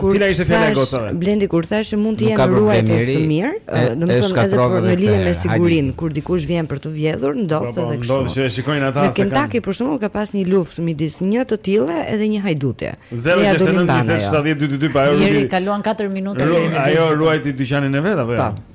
Kur Cila ishte fjala e gocave? Blendi kur thashë se mund të jenë ruajtës të mirë, do të thotë edhe për në lidhje me sigurinë, kur dikush vjen për të vjedhur, ndodh edhe kështu. Ndodh që e shikojnë ata se kanë. Në Kentucky për shembull ka pas një luftë midis një të tille edhe një hajdute. 069 20 7 222 pra. Jeri kaluan 4 minuta deri në 20. Ajo ruajti dyqanin e vet apo jo? Po.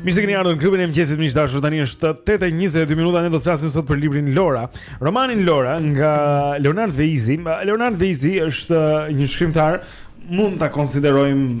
Mirë se keni ardhur në klubin e mëngjesit miq të dashur. Tani është 8:22 minuta. Ne do të flasim sot për librin Lora, romanin Lora nga Leonard Veizi. Leonard Veizi është një shkrimtar, mund ta konsiderojmë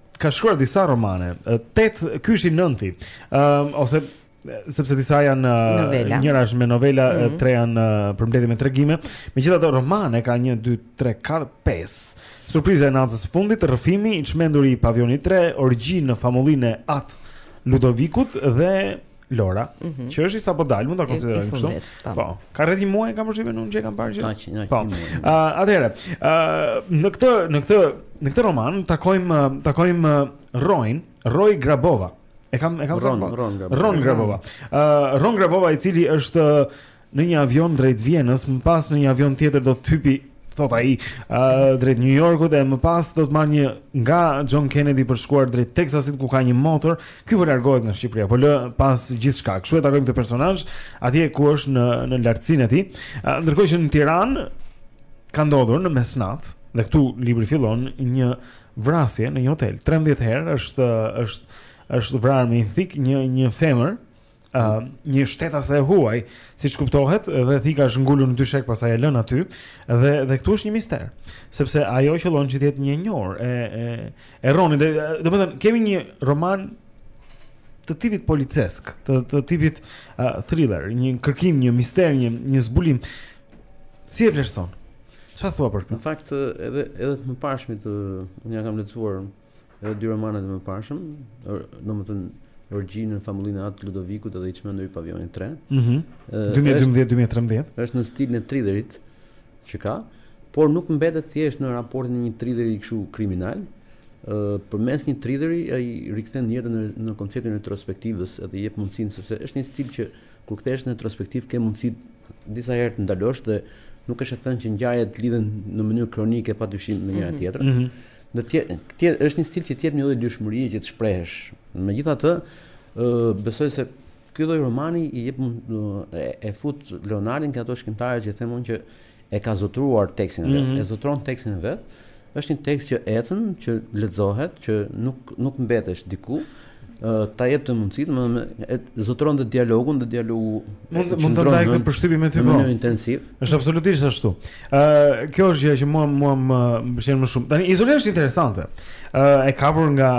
ka shkruar disa romane, tet ky është i nënti. Ëm ose sepse disa janë njëra është me novela, mm -hmm. tre janë përmbledhje me tregime. Megjithatë romane ka 1 2 3 4 5. Surpriza e natës së fundit, Rrëfimi, I çmenduri i pavionit 3, Orgji në famullinë e At Ludovikut dhe Lora, mm -hmm. që është i sapo dalë, mund ta konsiderojmë kështu. Po. po. Ka rreth një muaj kam përshtypën unë që e kam parë që. Aq, aq. Po. Ë, atëherë, ë në këtë në këtë në këtë roman takojmë takojmë Roin, Roy Grabova. E kam e kam Ron, Ron, Ron Grabova. Ron Grabova. Ë, Ron Grabova i cili është në një avion drejt Vjenës, më pas në një avion tjetër do të hipi thotë ai, uh, drejt New Yorkut e më pas do të marrë një nga John Kennedy për të shkuar drejt Texasit ku ka një motër. Ky po largohet nga Shqipëria, po lë pas gjithçka. Kështu e takojmë këtë personazh atje ku është në në lartësinë e tij. Uh, ndërkohë që në Tiranë ka ndodhur në mesnatë dhe këtu libri fillon një vrasje në një hotel. 13 herë është është është vrarë me një thikë një një femër uh, një shtetase e huaj, siç kuptohet, dhe thika është ngulur në dyshek pastaj e lënë aty, dhe dhe këtu është një mister, sepse ajo qëllon që të jetë një e njohur e e e rroni, dhe domethënë kemi një roman të tipit policesk, të të tipit uh, thriller, një kërkim, një mister, një një zbulim. Si e vlerëson? Çfarë thua për këtë? Në fakt edhe edhe të mëparshmit unë ia kam lexuar Edhe dy romanet e mëparshëm, domethënë Orgjinë në Famullinë e Atë Ludovikut dhe I çmenduri i Pavionit 3. Mhm. Mm 2012-2013. Është në stilin e thrillerit që ka, por nuk mbetet thjesht në raportin e një thrilleri kështu kriminal, përmes një thrilleri ai rikthen jetën në, në konceptin e retrospektivës edhe i jep mundësinë sepse është një stil që kur kthehesh në retrospektivë ke mundësi disa herë të ndalosh dhe nuk është e thënë që ngjarjet lidhen në mënyrë kronike padyshim me njëra mhm. tjetrën. Mm -hmm. Në të tjerë, është një stil që të jep një lloj lirshmërie që të shprehesh. Megjithatë, ë besoj se ky lloj romani i jep e, e fut Leonardin te ato shkrimtarët që them unë që e ka zotruar tekstin e vet, mm -hmm. e zotron tekstin e vet. Është një tekst që ecën, që lexohet, që nuk nuk mbetesh diku ta jep të mundësitë, më me, e, zotëron dhe dialogun dhe dialogu mund, e, mund të ndaj këtë përshtypje me ty në po. mënyrë intensiv. Është absolutisht ashtu. Ë uh, kjo është gjë që mua mua më pëlqen më shumë. Tani zbulimi është interesante. Ë uh, e kapur nga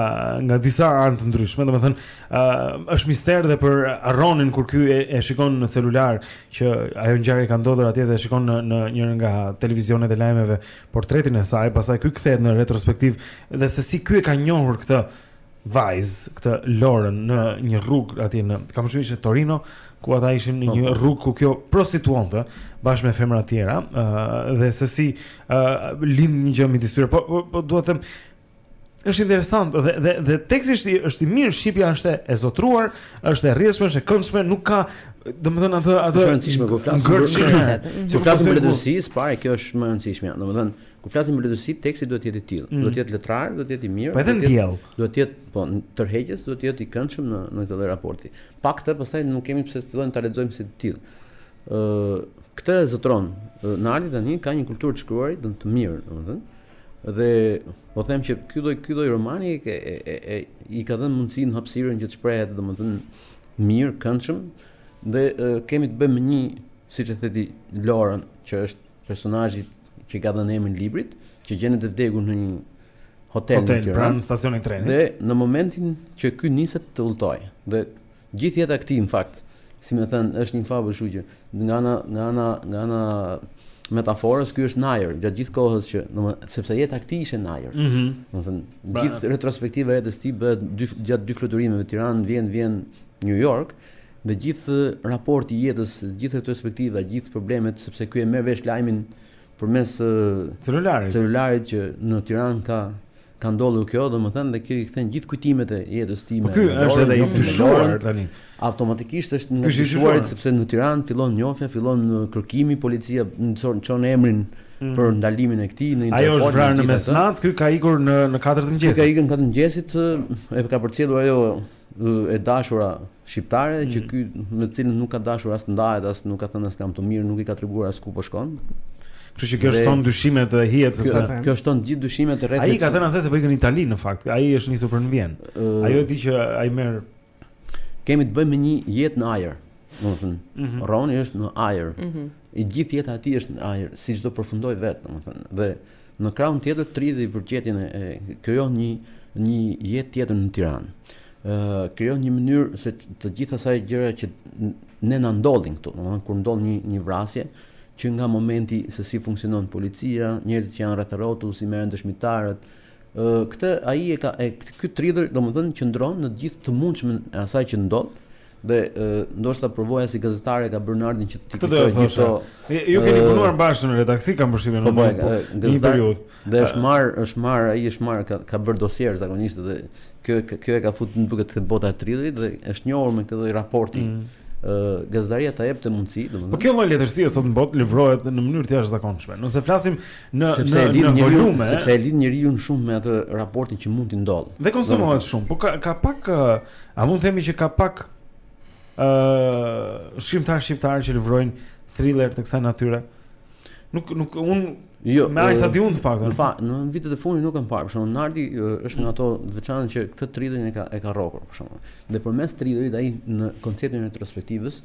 nga disa anë të ndryshme, domethënë ë uh, është mister dhe për Ronin kur ky e, e shikon në celular që ajo ngjarje ka ndodhur atje dhe e shikon në në njërin nga televizionet e lajmeve portretin e saj, pastaj ky kthehet në retrospektivë dhe se si ky e ka njohur këtë vajzë këtë Lorën në një rrugë aty në kam përshtypjen se Torino ku ata ishin në po, një po. rrugë ku kjo prostituonte bashkë me femra të tjera uh, dhe se si uh, lind një gjë midis tyre po, po, po dua të them është interesant dhe dhe dhe teksti është shumë i mirë shqipja është e zotëruar është e rrjedhshme është e këndshme nuk ka domethënë atë atë është e rëndësishme kur flasim për këtë kur flasim për letërsi së pari kjo është më e rëndësishme domethënë Kur flasim për letërsi, teksti duhet të jetë i tillë. Mm. Duhet të jetë letrar, duhet të jetë i mirë. Po edhe ndjell. Duhet të jetë, po, tërheqës duhet të jetë i këndshëm në në këtë lloj raporti. Pa këtë, pastaj nuk kemi pse të fillojmë ta lexojmë si të tillë. Ë, uh, këtë e zotëron. Uh, Arti tani ka një kulturë të shkruarit, shumë të mirë, domethënë. Dhe po them që ky lloj ky lloj romani e, e, e, e i ka dhënë mundësinë hapësirën që të shprehet domethënë mirë, këndshëm dhe uh, kemi të bëjmë me siç e the ti Lorën që është personazhi që ka dhënë emrin librit, që gjendet e vdekur në një hotel, hotel në Tiranë, pranë stacionit të trenit. Dhe në momentin që ky niset të udhëtojë, dhe gjithë jeta e këtij në fakt, si me thënë, është një fabul, kështu që nga ana nga ana nga ana metaforës ky është në ajër, gjatë gjithë kohës që, domethënë, sepse jeta e këtij ishte në ajër. Ëh. Mm domethënë, gjithë retrospektiva e jetës së tij bëhet dy gjatë dy fluturimeve Tiranë, Vjenë Vjenë New York, Dhe gjithë raporti i jetës, gjithë retrospektiva, gjithë problemet, sepse ky e merr vesh lajmin përmes celularit. Celularit që në Tiranë ka ka ndodhur kjo, domethënë dhe kjo i kthen gjithë kujtimet e jetës së tij. Po ky është edhe i dyshuar tani. Automatikisht është i dyshuar sepse në Tiranë fillon njohja, fillon kërkimi, policia çon çon emrin mm. për ndalimin e këtij në Interpol. Ajo është vrarë në mesnat, ky ka ikur në në 4 të mëngjesit. Ky ka ikur në 4 të mëngjesit, e ka përcjellur ajo e dashura shqiptare që ky me të cilën nuk ka dashur as të ndahet as nuk ka thënë as lamtumirë nuk i ka treguar as ku po shkon Kështu që kjo Dhe- shton dyshimet dhe hijet sepse Kjo, kjo shton gjithë dyshimet rreth tij. ai ka thënë asaj se po ikën në Itali në fakt. Ai është nisur për në Vjenë. Ë, Ajo e di që ai merr kemi të bëjmë me një jetë në ajër. Domethënë, Mhm. Roni është në ajër. E gjithë jeta e tij është në ajër, siç do përfundojë vetë, domethënë. Dhe në krahun tjetër trilleri për gjetjen e, e krijon një një jetë tjetër në Tiranë. ë krijon një mënyrë se të gjitha ato gjëra që ne na ndodhin këtu, domethënë kur ndodh një një vrasje, që nga momenti se si funksionon policia, njerëzit që janë rreth e rrotull, si merren dëshmitarët, ë këtë ai e ka e ky triller domethënë qëndron në të gjithë të mundshmen e asaj që ndodh, Dhe ndoshta përvoja si gazetare e ka bërë Nardin që t'i kujtojë gjithë këto. Ju keni punuar bashkë në redaksi, kam përshtypjen në po, një po, po, periudhë. Dhe është marr, është marr, ai është marr ka, ka bërë dosier zakonisht dhe kjo kjo e ka futur në duket të bota e thrillerit dhe është njohur me këtë lloj raporti. Mm. Ë gazetaria ta jep këtë mundësi, domethënë. Po kjo lloj letërsie sot në botë livrohet në mënyrë të jashtëzakonshme. Nëse flasim në në në volume, sepse e lidh njeriu shumë me atë raportin që mund të ndodhë. Dhe konsumohet shumë, po ka ka pak A mund të themi që ka pak ë uh, shkrimtarë shqiptarë që livrojnë thriller të kësaj natyre? Nuk nuk un jo, me aq sa di un të paktën. Në fakt, në vitet e fundit nuk kam parë, për shembull Nardi është nga ato të veçanta që këtë thrillerin e ka e ka rrokur për shembull. Dhe përmes thrillerit ai në konceptin e retrospektivës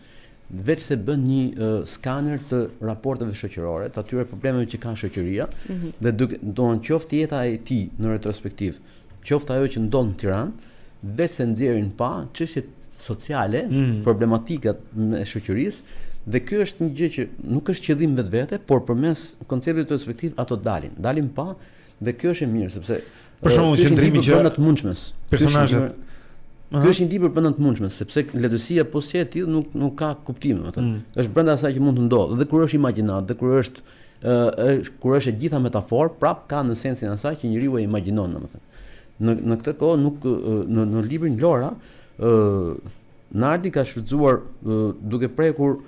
veç se bën një uh, skaner të raporteve shoqërore, të atyre problemeve që ka shoqëria, mm -hmm. dhe duke ndarë qoftë jeta e tij në retrospektivë, Qoftë ajo që ndodh në Tiranë, veçse nxjerrin në pah çështjet sociale, mm. problematikat e shoqërisë dhe kjo është një gjë që nuk është qëllim në vetvete, por përmes konceptit retrospektiv ato dalin, dalin në pah dhe kjo është e mirë sepse për shembull qendrimi që brenda të mundshmes. Personazhet Ky është një libër brenda të mundshmes, sepse letërsia po s'qe e tillë nuk nuk ka kuptim, domethënë. Mm. Është brenda asaj që mund të ndodhë, dhe kur është imagjinatë, dhe kur është kur është e gjitha metaforë, prap ka në sensin e asaj që njeriu e imagjinon, domethënë. Në në këtë kohë nuk në në librin Lora, ë Nardi ka shfrytëzuar duke prekur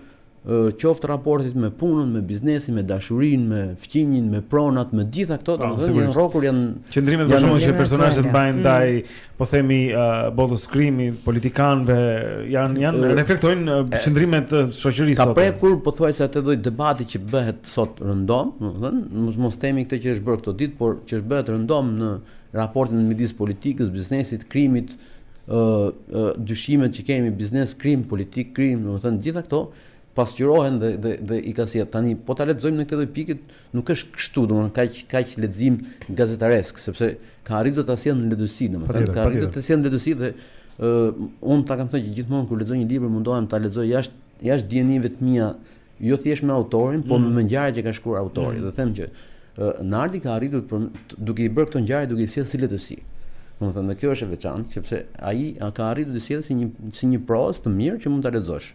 qoftë raportet me punën, me biznesin, me dashurinë, me fqinjin, me pronat, me gjitha këto, po, domethënë janë rrokur janë qendrimet për shembull që personazhet mbajnë ndaj mm. po themi uh, botës së krimit, politikanëve, janë janë uh, reflektojnë qëndrimet e shoqërisë sot. Ka prekur pothuajse atë lloj debati që bëhet sot rëndom, domethënë mos mos themi këtë që është bërë këto ditë, por që është bëhet rëndom në raportin midis politikës, biznesit, krimit, ë uh, uh, dyshimet që kemi biznes krim, politik krim, domethënë gjitha këto pasqyrohen dhe dhe dhe i ka si tani po ta lexojmë në këtë lloj pikë Nuk është kështu, domethënë kaq kaq lexim gazetaresk, sepse ka arritur ta sjellë në letërsi, domethënë ka arritur të sjellë në letërsi dhe ë unë ta kam thënë që gjithmonë kur lexoj një libër mundohem ta lexoj jashtë jashtë dijenive të mia, jo thjesht me autorin, por mm. me ngjarjet që ka shkruar autori. Mm. Dhe them që Nardi ka arritur për, duke i bërë këto ngjarje duke i sjellë si letërsi. Domethënë, kjo është e veçantë, sepse ai ka arritur të sjellë si një si një prozë të mirë që mund ta lexosh.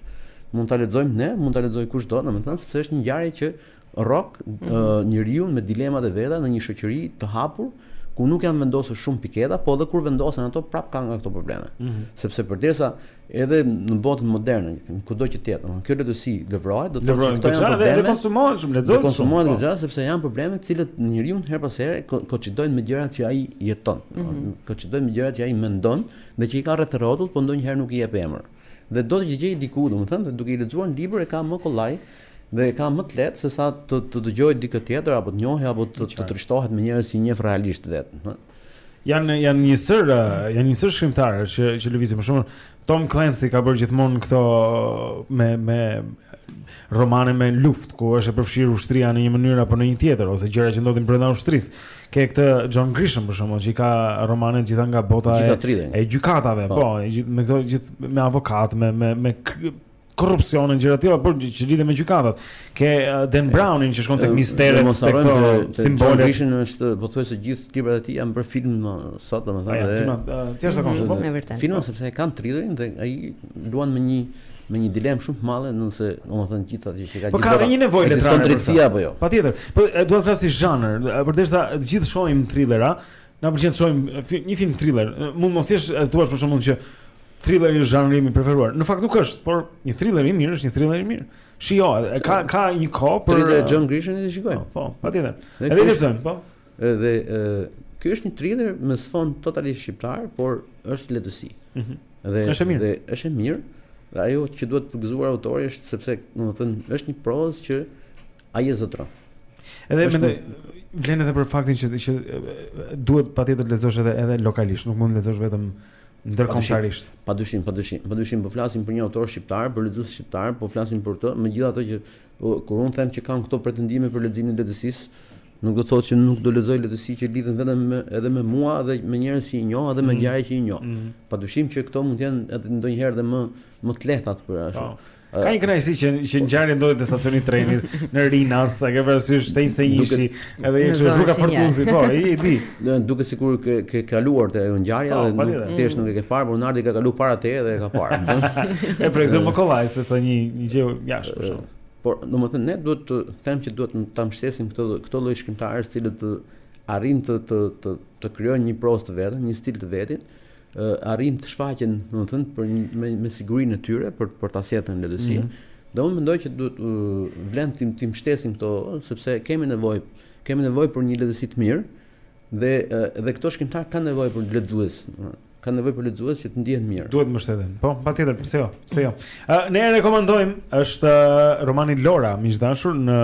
Mund ta lexojmë ne, mund ta lexojë kushdo, domethënë, sepse është një ngjarje që Rrok njeriun me dilemat e veta në një shoqëri të hapur ku nuk janë vendosur shumë piketa, po edhe kur vendosen ato prap kanë nga këto probleme. Mm -hmm. Sepse përderisa edhe në botën moderne, kudo që të jetë, domethënë kjo letërsi lëvrohet, do të thotë këto janë probleme. Dhe konsumohen shumë, lexohen shumë. Konsumohen po. Gjëra sepse janë probleme të cilët njeriu herë pas here koinçidojnë me gjërat që ai jeton, mm -hmm. koinçidojnë me gjërat që ai mendon dhe që i ka rreth rrotull, po ndonjëherë nuk i jep emër. Dhe do të gjejë diku, domethënë, duke i lexuar në libër e ka më kollaj dhe e ka më të lehtë sesa të të dëgjojë dikë tjetër apo të njohë apo të të trishtohet me njerëz që i njeh realisht vetë, ëh. Janë janë një sërë, mm. janë një sërë shkrimtarësh që që lëvizin për shembull Tom Clancy ka bërë gjithmonë këto me me romane me luftë ku është e përfshirë ushtria në një mënyrë apo në një tjetër ose gjëra që ndodhin brenda ushtrisë. Ke këtë John Grisham për shembull që i ka romane të gjitha nga bota e, e gjykatave, po, me këto gjithë me avokat, me me me korrupsion e gjëra të tilla, por që lidhen me gjykatat. Ke uh, Dan Brownin që shkon tek misteri, tek këto simbole. Edhe është pothuajse gjithë librat e tij janë bërë film uh, sot domethënë. Ja, filma uh, të tjerë zakonisht, mhm, po me vërtet. Filma po. sepse kanë thrillerin dhe ai luan me një me një dilemë shumë të madhe nëse domethënë gjithë ato që ka po gjithë. Po ka një nevojë letrare. Ekziston drejtësia apo jo? Patjetër. Po dua të flas si zhanër, përderisa të gjithë shohim thrillera, Na pëlqen të shohim një film thriller. Mund mos jesh të thuash për shembull që thrilleri është zhanri im i preferuar. Në fakt nuk është, por një thriller i mirë është një thriller i mirë. Shiko, e ka ka një kohë për Thriller e John Grisham e shikoj. Po, po patjetër. Edhe e zën, po. Edhe ë ky është një thriller me sfond totalisht shqiptar, por është letërsi. Ëh. Mhm. Dhe është mirë. Dhe është e mirë. Dhe ajo që duhet përgëzuar autori është sepse, domethënë, është një prozë që Ai e zotron. Edhe mendoj vlen edhe për faktin që që duhet patjetër të lexosh edhe edhe lokalisht, nuk mund të lexosh vetëm ndërkombëtarisht. Padyshim, padyshim, padyshim po flasim për një autor shqiptar, për lexues shqiptar, po flasim për të, megjithatë që kur un them që kam këto pretendime për leximin e letërsisë, nuk do të thotë që nuk do lexoj letërsi që lidhen vetëm me edhe me mua dhe me njerëz që i njoh edhe me mm. ngjarje që i njoh. Mm. Padyshim që këto mund të jenë edhe ndonjëherë edhe më më të lehta për ashtu. Po. Ka një kënaqësi që që ngjarja ndodhi te stacioni i trenit në Rinas, a ke parasysh te ishte një shi, edhe ishte rruga Fortuzi, po, i di. Do të duket sikur ke ke kaluar te ajo ngjarje po, dhe nuk thjesht nuk e ke parë, por Nardi ka kaluar para teje dhe e ka parë. E pra këtë më kollaj se sa një një gjë jashtë për shkak. Por, domethënë ne duhet të them që duhet ta mbështesim këto këto lloj shkrimtarësh, të cilët arrijnë të të të të krijojnë një prozë të vetën, një stil të vetin. arrijnë të shfaqen, domethënë për me, me sigurinë e tyre për për ta sjellë në letërsi. Mm -hmm. Dhe unë mendoj që duhet uh, vlen t'i m t'i mbështesim këta, sepse kemi nevojë, kemi nevojë për një letërsi të mirë dhe uh, dhe këta shkrimtarë kanë nevojë për lexues, kanë nevojë për lexues që të ndjehen mirë. Duhet të mbështeten. Po, patjetër, pse jo? Pse jo? Uh, ne e rekomandojmë, është uh, romani Lora, miq të dashur, në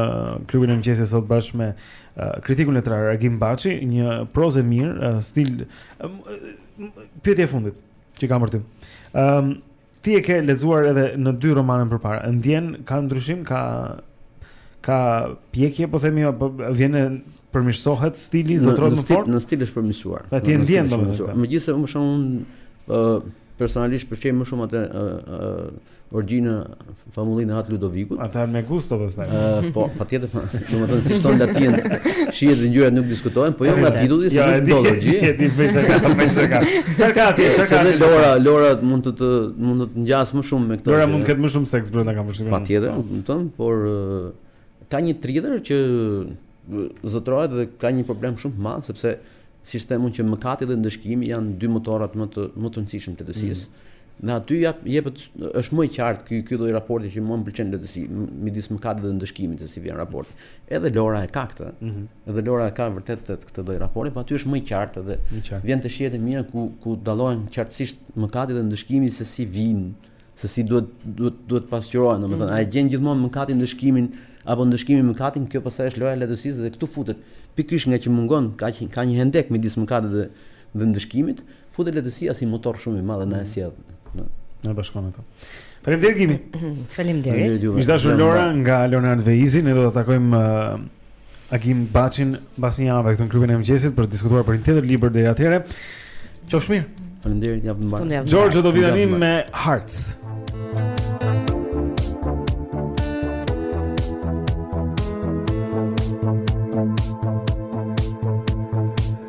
klubin e mëngjesit sot bashkë me uh, kritikun letrar Agim Baçi, një prozë e mirë, uh, stil Pyetja e fundit që kam për ty. Ëm ti e ke lexuar edhe në dy romanet përpara. Ndjen ka ndryshim, ka ka pjekje, po themi apo vjen e përmirësohet stili, zotërohet më fort. Në stil është përmirësuar. Pra ti ndjen domethënë. Megjithëse unë shumë ë personalisht pëlqej më shumë atë ë Orgji në famullinë e At Ludovikut. Atë me gusto pastaj. Uh, po, patjetër, po, domethënë siç thonë latinët, shijet dhe ngjyrat nuk diskutohen, po jo nga titulli, se nuk do orgji. Ja, di pesha ka, pesha ka. Çfarë ka ti? Çfarë ka? Lora, Lora mund të të mund të të ngjasë më shumë me këto. Lora mund të ketë më shumë seks brenda kam përshtypjen. Patjetër, po. kupton, por ka një thriller që zotërohet dhe ka një problem shumë të madh sepse Siç them unë që mëkati dhe ndëshkimi janë dy motorët më të më të rëndësishëm të letërsisë. Mm. Në aty ja jepet është më i qartë ky ky lloj raporti që mua më pëlqen në letërsi midis mëkatit dhe ndëshkimit se si vjen raporti. Edhe Lora e ka këtë. Mm -hmm. Edhe Lora e ka vërtet këtë këtë lloj raporti, po aty është më i qartë dhe vjen të shihet mirë ku ku dallohen qartësisht mëkati dhe ndëshkimi se si vijnë se si duhet duhet duhet të pasqyrohen, domethënë mm. a e gjen gjithmonë mëkati ndëshkimin apo ndëshkimi mëkatin, kjo pastaj është loja e letërsisë dhe këtu futet pikërisht ngaqë mungon ka që, ka një hendek midis mëkatit dhe dhe ndëshkimit, futet letërsia si motor shumë i madh na mm. sjell. Na bashkon ato. Faleminderit Gimi. Faleminderit. Miq të dashur Lora nga Leonard Veizi, ne do ta takojmë uh, Agim Baçin mbas një jave këtu në klubin e mëngjesit për të diskutuar për një tjetër libër deri atëherë. Qofsh mirë. Faleminderit, javë të mbarë. George do vijë tani me Hearts.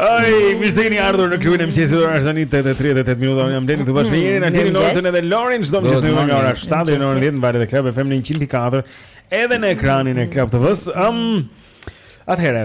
Ai, mirë se keni ardhur në klubin e mëngjesit. Ora është tani 8:38 minuta. Unë jam Blendi këtu bashkë me Jerin, Altinin, Ortën edhe Lorin, çdo mëngjes nga ora 7 deri në orën 10 në valët e Club FM 104, edhe në ekranin e Club TV-s. Ëm, um, atëherë,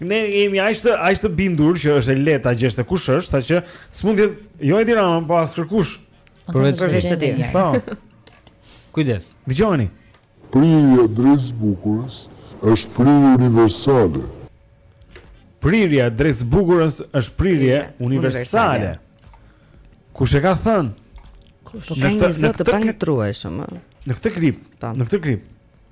Ne jemi aq të aq të bindur që është e lehtë ta gjesh se kush është, saqë s'mund të jetë jo Edi Rama, po askërkush. Përveç përveç të tjerë. Po. Kujdes. Dëgjoni. Prirja drejt së bukurës është prirje universale. Prirja drejt së bukurës është prirje universale. Kush e ka thënë? Kush po ka një zë të pangatërrueshëm? Në këtë klip, po. në këtë klip.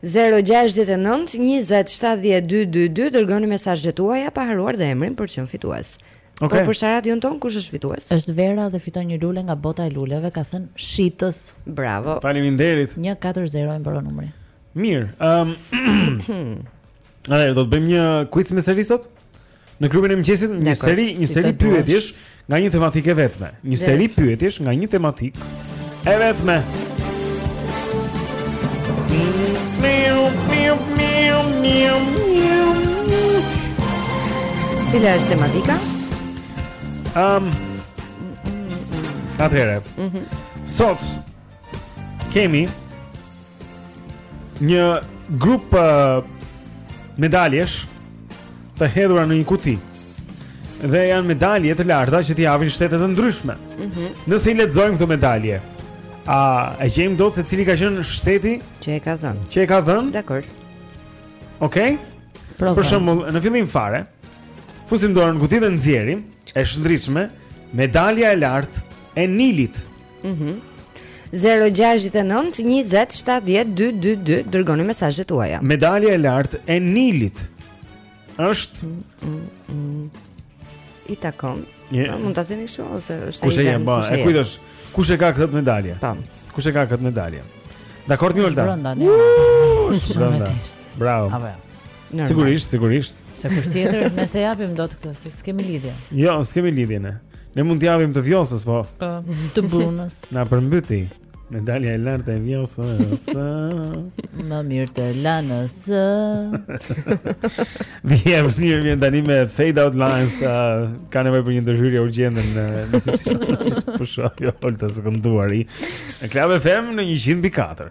Zero gjashtëdhjetë e nëntë njëzet zero shtatëdhjetë e dy dy dy dërgoni mesazhet tuaja pa harruar dhe emrin për të qenë fitues. Okay. Po për sharadën tonë kush është fitues? Është Vera dhe fiton një lule nga bota e luleve, ka thënë shitës. Bravo. Faleminderit. 140 i mbaron numri. Mirë. Ëm. Um, Atëherë do të bëjmë një quiz me seri sot? Në klubin e mëngjesit një seri, një seri pyetjesh nga një tematikë e vetme. Një seri pyetjesh nga një tematikë e vetme. Cila është tematika? Um, Atëherë. Sot kemi një grup uh, medaljesh të hedhura në një kuti. Dhe janë medalje të larta që t'i japin shtete të ndryshme. Mm -hmm. Nëse i lexojmë këto medalje, a e gjejmë dot se cili ka qenë shteti që e ka dhënë? Që e ka dhënë? Dakord. Okej. Okay? Për shembull, në fillim fare, fusim dorën në kuti dhe nxjerrim, e shndritshme, medalja e lartë e Nilit. Mhm. Mm 0-6-9-20-72-2-2-2 Dërgoni mesazhet tuaja Medalja e lartë e Nilit është mm, mm, mm. I takon yeah. Mund ta themi kështu ose është kush e ka dhënë E kujt është Kush e ka këtë medalje Tam. Po. Kush e ka këtë medalje Dakord me Olta Shë brënda Shë brënda Bravo Ape. Normal. Sigurisht, sigurisht. Se kush tjetër, ne s'e japim dot këtë, se s'kemi lidhje. Jo, s'kemi lidhje ne. Ne mund t'japim të Vjosës, po. Po, të Bunës. Na përmbyti. Medalja e lartë e Vjosës. Më mirë të Lanës. The Avener vjen tani me Fade Out Lines, uh, ka nevojë për një ndërhyrje urgjente në emision. Pusho, jo, Olta së kënduari. Në Club FM në 104.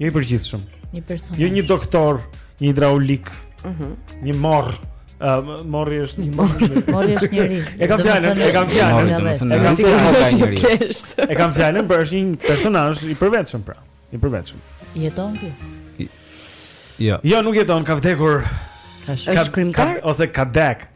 Jo i përgjithshëm. Një person. Jo një doktor, një hidraulik. Mhm. Një morr. Uh, morri është një morri. morri është njeri. E kam fjalën, e kam fjalën. E kam fjalën. E kam fjalën, por është një personazh i përvetshëm pra. I përvetshëm. Jeton ky. Jo. Jo, nuk jeton, ka vdekur. Ka shkrimtar ose ka dek.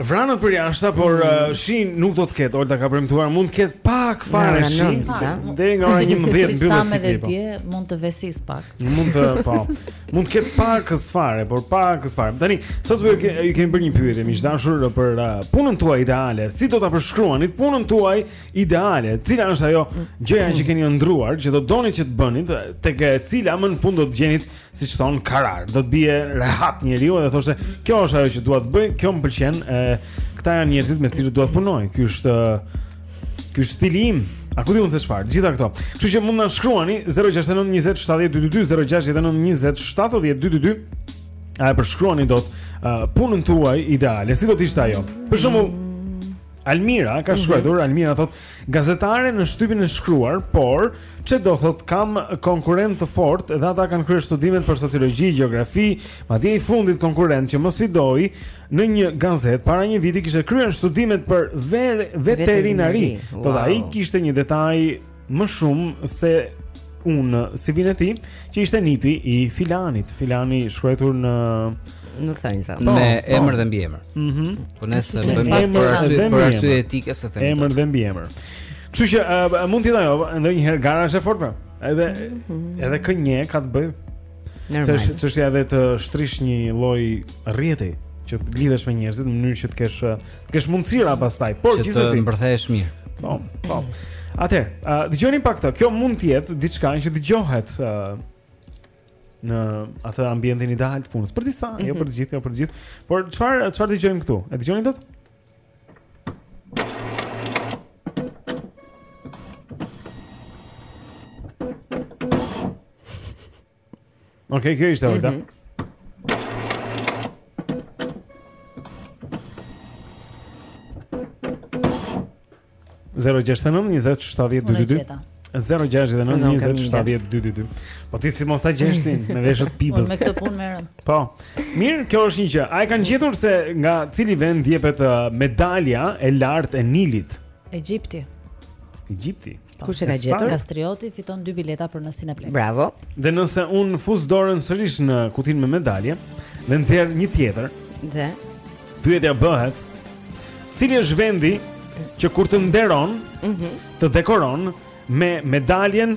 Vranët për jashtë, por mm. uh, shi nuk do të ketë, Olta ka premtuar, mund të ketë pak fare shi. Deri nga ora 11 mbyllet si po. Sa edhe dje mund të vesis pak. Mund të, po. Mund të ketë pak as fare, por pak as fare. Tani, sot ju kemi, ju kemi bërë një pyetje miq të dashur për uh, punën tuaj ideale. Si do ta përshkruanit punën tuaj ideale? Cila është ajo gjëja që keni ëndërruar, që do donit që të bënit, tek e cila më në fund do të gjeni siç thonë karar. Do të binte rehat njeriu dhe thoshte, kjo është ajo që dua të bëj, kjo më pëlqen, e këta janë njerëzit me të cilët dua të punoj. Ky është ky është stili im. A ku di unë se çfarë? Të gjitha këto. Kështu që mund të na shkruani 069 20 70 222 069 20 70 222. A e përshkruani dot uh, punën tuaj ideale? Si do të ishte ajo? Për shembull, Almira ka mhm. shkruar, Almira thotë Gazetare në shtypin e shkruar, por ç'e do thotë kam konkurrent të fortë dhe ata kanë kryer studimet për sociologji, gjeografi, madje i fundit konkurrent që më sfidoi në një gazetë para një viti kishte kryer studimet për ver veterinari. Po wow. Ai kishte një detaj më shumë se Unë, CV-në e tij, që ishte nipi i filanit, filani shkretur në... E thënë siç, po, me po. emër dhe mbiemër. Mm -hmm. Po nëse bëjmë për arsye, për arsye etike, s'e themi. Emër dhe mbiemër. Kështu që, uh, mund të jetë ajo, ndonjëherë një herë gara është e fortë, pra. Edhe, mm -hmm. edhe kë njeh ka të bëjë. Normal. Është çështja edhe të shtrish një lloj rrjeti që të lidhesh me njerëzit në mënyrë që të kesh të kesh mundësira pastaj, por gjithsesi të mbërthehesh mirë. Po, po. Atë, uh, dëgjoni pak këtë. Kjo mund të jetë diçka që dëgjohet uh, në atë ambientin ideal të punës. Për disa, mm -hmm. jo mhm. për të gjithë, jo për të gjithë. Por çfarë çfarë dëgjojmë këtu? E dëgjoni dot? Ok, kjo ishte e jotja mm -hmm Zero gjashtë nëntë, njëzet shtatëdhjetë dy dy dy Zero gjashtë nëntë, njëzet shtatëdhjetë dy dy dy Po ti si mos ta gjesh ti, me veshët pipëz Me këtë punë merrem Po, mirë, kjo është një gjë A e kanë gjetur se nga cili vend jepet uh, medalja e lartë e Nilit Egjipti Egjipti Kush e ka gjetur? Kastrioti fiton dy bileta për në Cineplex. Bravo. Dhe nëse unë fus dorën sërish në kutinë me medalje, dhe nxjerr një tjetër. Dhe pyetja bëhet, cili është vendi që kur të nderon, mm -hmm. të dekoron me medaljen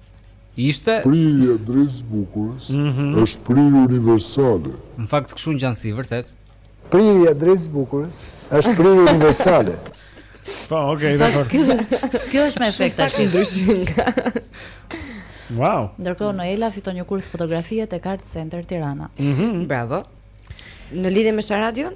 Ishte. Prirja drejt së bukurës është prirje universale. Në fakt kshu ngjan si, vërtet. Prirja drejt së bukurës është prirje universale. Po, okay, dakord. Kjo është me efekt tash i ndryshëm. Wow. Ndërkohë Noela fiton një kurs fotografie te Art Center Tirana. Mhm. Bravo. Në lidhje me sharadën?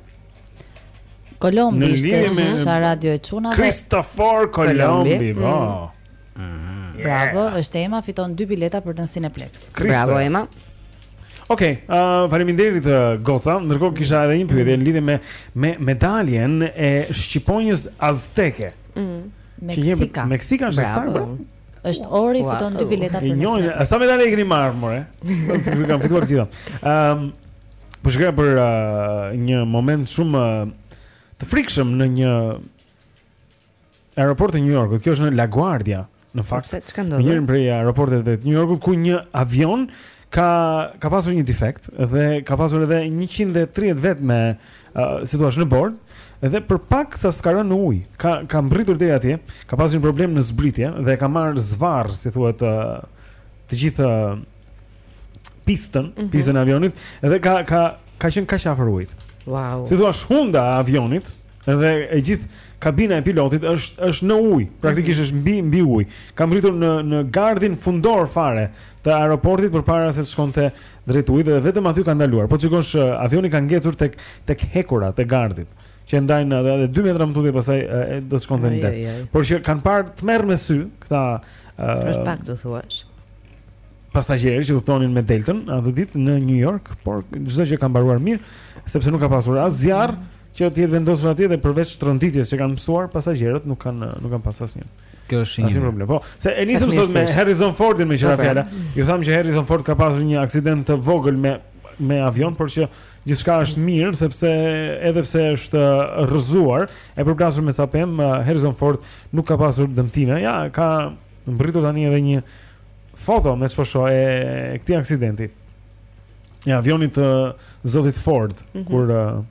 Kolombi ishte sharada e çunave. Kristofor Kolombi, po. Mm. Mhm. Bravo, është Ema fiton dy bileta për në Cineplex. Bravo Ema. Okej, okay, uh, faleminderit uh, Goca. Ndërkohë kisha edhe një pyetje në lidhje me me medaljen e shqiponjës azteke. Mhm. Meksika. Meksika është e saktë. Është Ori wow. fiton dy bileta për nesër. Njëri, sa medalje keni marrë more? Unë kam fituar gjithë. Ehm, po shkoj për uh, një moment shumë uh, të frikshëm në një aeroport të New Yorkut, kjo është në La Guardia, në fakt. Pse çka ndodhi? Në njërin prej aeroporteve të New Yorkut ku një avion ka ka pasur një defekt dhe ka pasur edhe 130 vet me uh, si thua në bord dhe për pak sa s'ka rënë në ujë. Ka ka mbërritur deri atje, ka pasur një problem në zbritje dhe ka marrë zvarrë, si thua të të gjithë pistën, mm -hmm. pistën e avionit dhe ka ka ka qenë kaq afër ujit. Wow. Si thua hunda avionit? Edhe e gjithë kabina e pilotit është është në ujë, praktikisht është mbi mbi ujë. Ka mbërritur në në gardhin fundor fare të aeroportit përpara se të shkonte drejt ujit dhe vetëm aty ka ndaluar. Po shikosh eh, avioni ka ngecur tek tek hekurat e gardhit që e ndajnë edhe edhe 2 metra më tutje pastaj eh, e- do të shkonte në Ai, det. ai, ai. Por që kanë parë tmerr me sy këta eh, Është pak të thuash. pasagjerë që udhëtonin me Deltën atë ditë në New York, por çdo gjë ka mbaruar mirë, sepse nuk ka pasur as zjarr, Që të jetë vendosur atje dhe përveç tronditjes që kanë pësuar pasagjerët nuk kanë nuk kanë pas asnjë. Kjo është një problem. Po, se e nisëm sot me Harrison Fordin me qira po, po. fjala. Ju thamë që Harrison Ford ka pasur një aksident të vogël me me avion, por që gjithçka është mirë sepse edhe pse është rrëzuar, e përplasur me ca pemë, uh, Harrison Ford nuk ka pasur dëmtime. Ja, ka mbërritur tani edhe një foto me çfarë po shoh e këtij aksidenti. e avionit të zotit Ford mm -hmm. kur uh,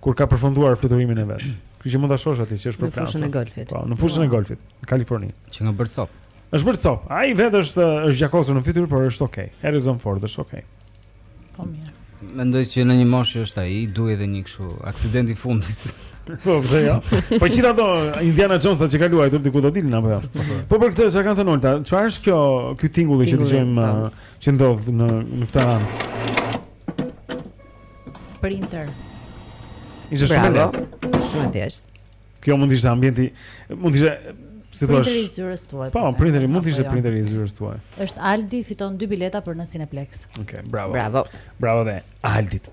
kur ka përfunduar fluturimin e vet. Kështu që mund ta shohësh aty që është përplasur. Në fushën e golfit. Po, në fushën e golfit, në Kaliforni. Qenka bërë copë. Është bërë copë. Ai vetë është është gjakosur në fytyrë, por është okay. Harrison Ford është okay. Po mirë. Mendoj që në një moshë është ai, duhej edhe një kështu aksident i fundit. Po pse jo? Po gjithë ato Indiana Jonesa që ka luajtur diku do dilin apo jo? Po për këtë çka kanë thënë Olta, çfarë është kjo ky tingulli që dëgjojmë? Që ndodh në, në këtë anë Printer Ishte shumë e lehtë. Shumë e thjeshtë. Kjo mund të ishte ambienti, mund të ishte si thua. Printeri i zyrës tuaj. Po, printeri mund të ishte jo. printeri i zyrës tuaj. Është Aldi fiton dy bileta për në Cineplex. Okej, okay, bravo. Bravo. Bravo dhe Aldit.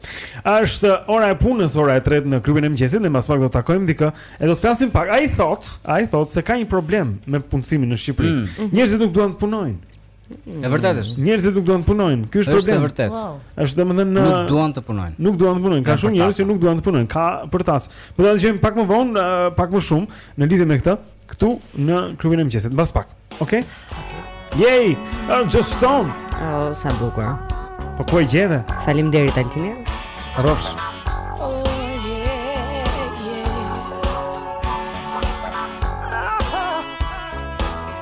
Është ora e punës, ora e tretë në klubin e mëngjesit, ne mbas pak do të takojmë dikë. E do të flasim pak. Ai thotë, ai thotë se ka një problem me punësimin në Shqipëri. Mm. Mhm. Njerëzit nuk duan të punojnë. E vërtetë është. Mm. Njerëzit nuk duan të punojnë. Ky është problemi. Është vërtet. Wow. Është domethënë nuk uh, duan të punojnë. Nuk duan të punojnë. Ka shumë njerëz që nuk duan të punojnë. Ka për tas. Po do të dëgjojmë pak më vonë, uh, pak më shumë në lidhje me këtë këtu në klubin e mëngjesit. Mbas pak. Okej. Okay? Yay! Oh, just stone. Oh, sa bukur. Po ku e gjete? Faleminderit Altinia. Rrofsh.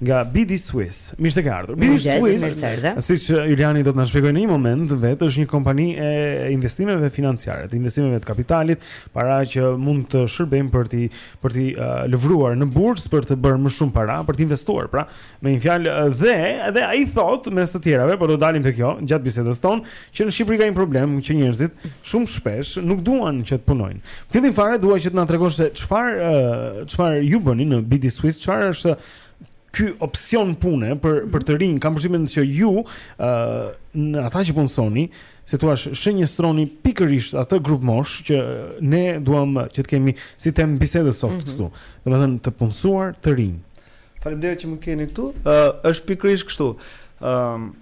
nga BD Swiss. Mirë se ke ardhur. BD Swiss, siç uh, Juliani do të na shpjegojë në një moment, vetë është një kompani e investimeve financiare, të investimeve të kapitalit, para që mund të shërbejnë për t'i për t'i uh, lëvruar në bursë, për të bërë më shumë para, për të investuar, pra, me një fjalë uh, dhe edhe ai thotë mes të tjerave, por do dalim te kjo gjatë bisedës tonë, Që në Shqipëri ka një problem që njerëzit shumë shpesh nuk duan që të punojnë. Fillim fare dua që të na tregosh se çfarë çfarë ju bëni në BD Swiss, çfarë është ky opsion pune për për të rinj. Kam përshtypjen se ju ë në ata që punësoni, si thua shënjestroni pikërisht atë grupmoshë që ne duam që të kemi si temë bisede sot mhm. këtu. Domethënë të punësuar të rinj. Faleminderit që më keni këtu. Ë është pikërisht kështu. Ëm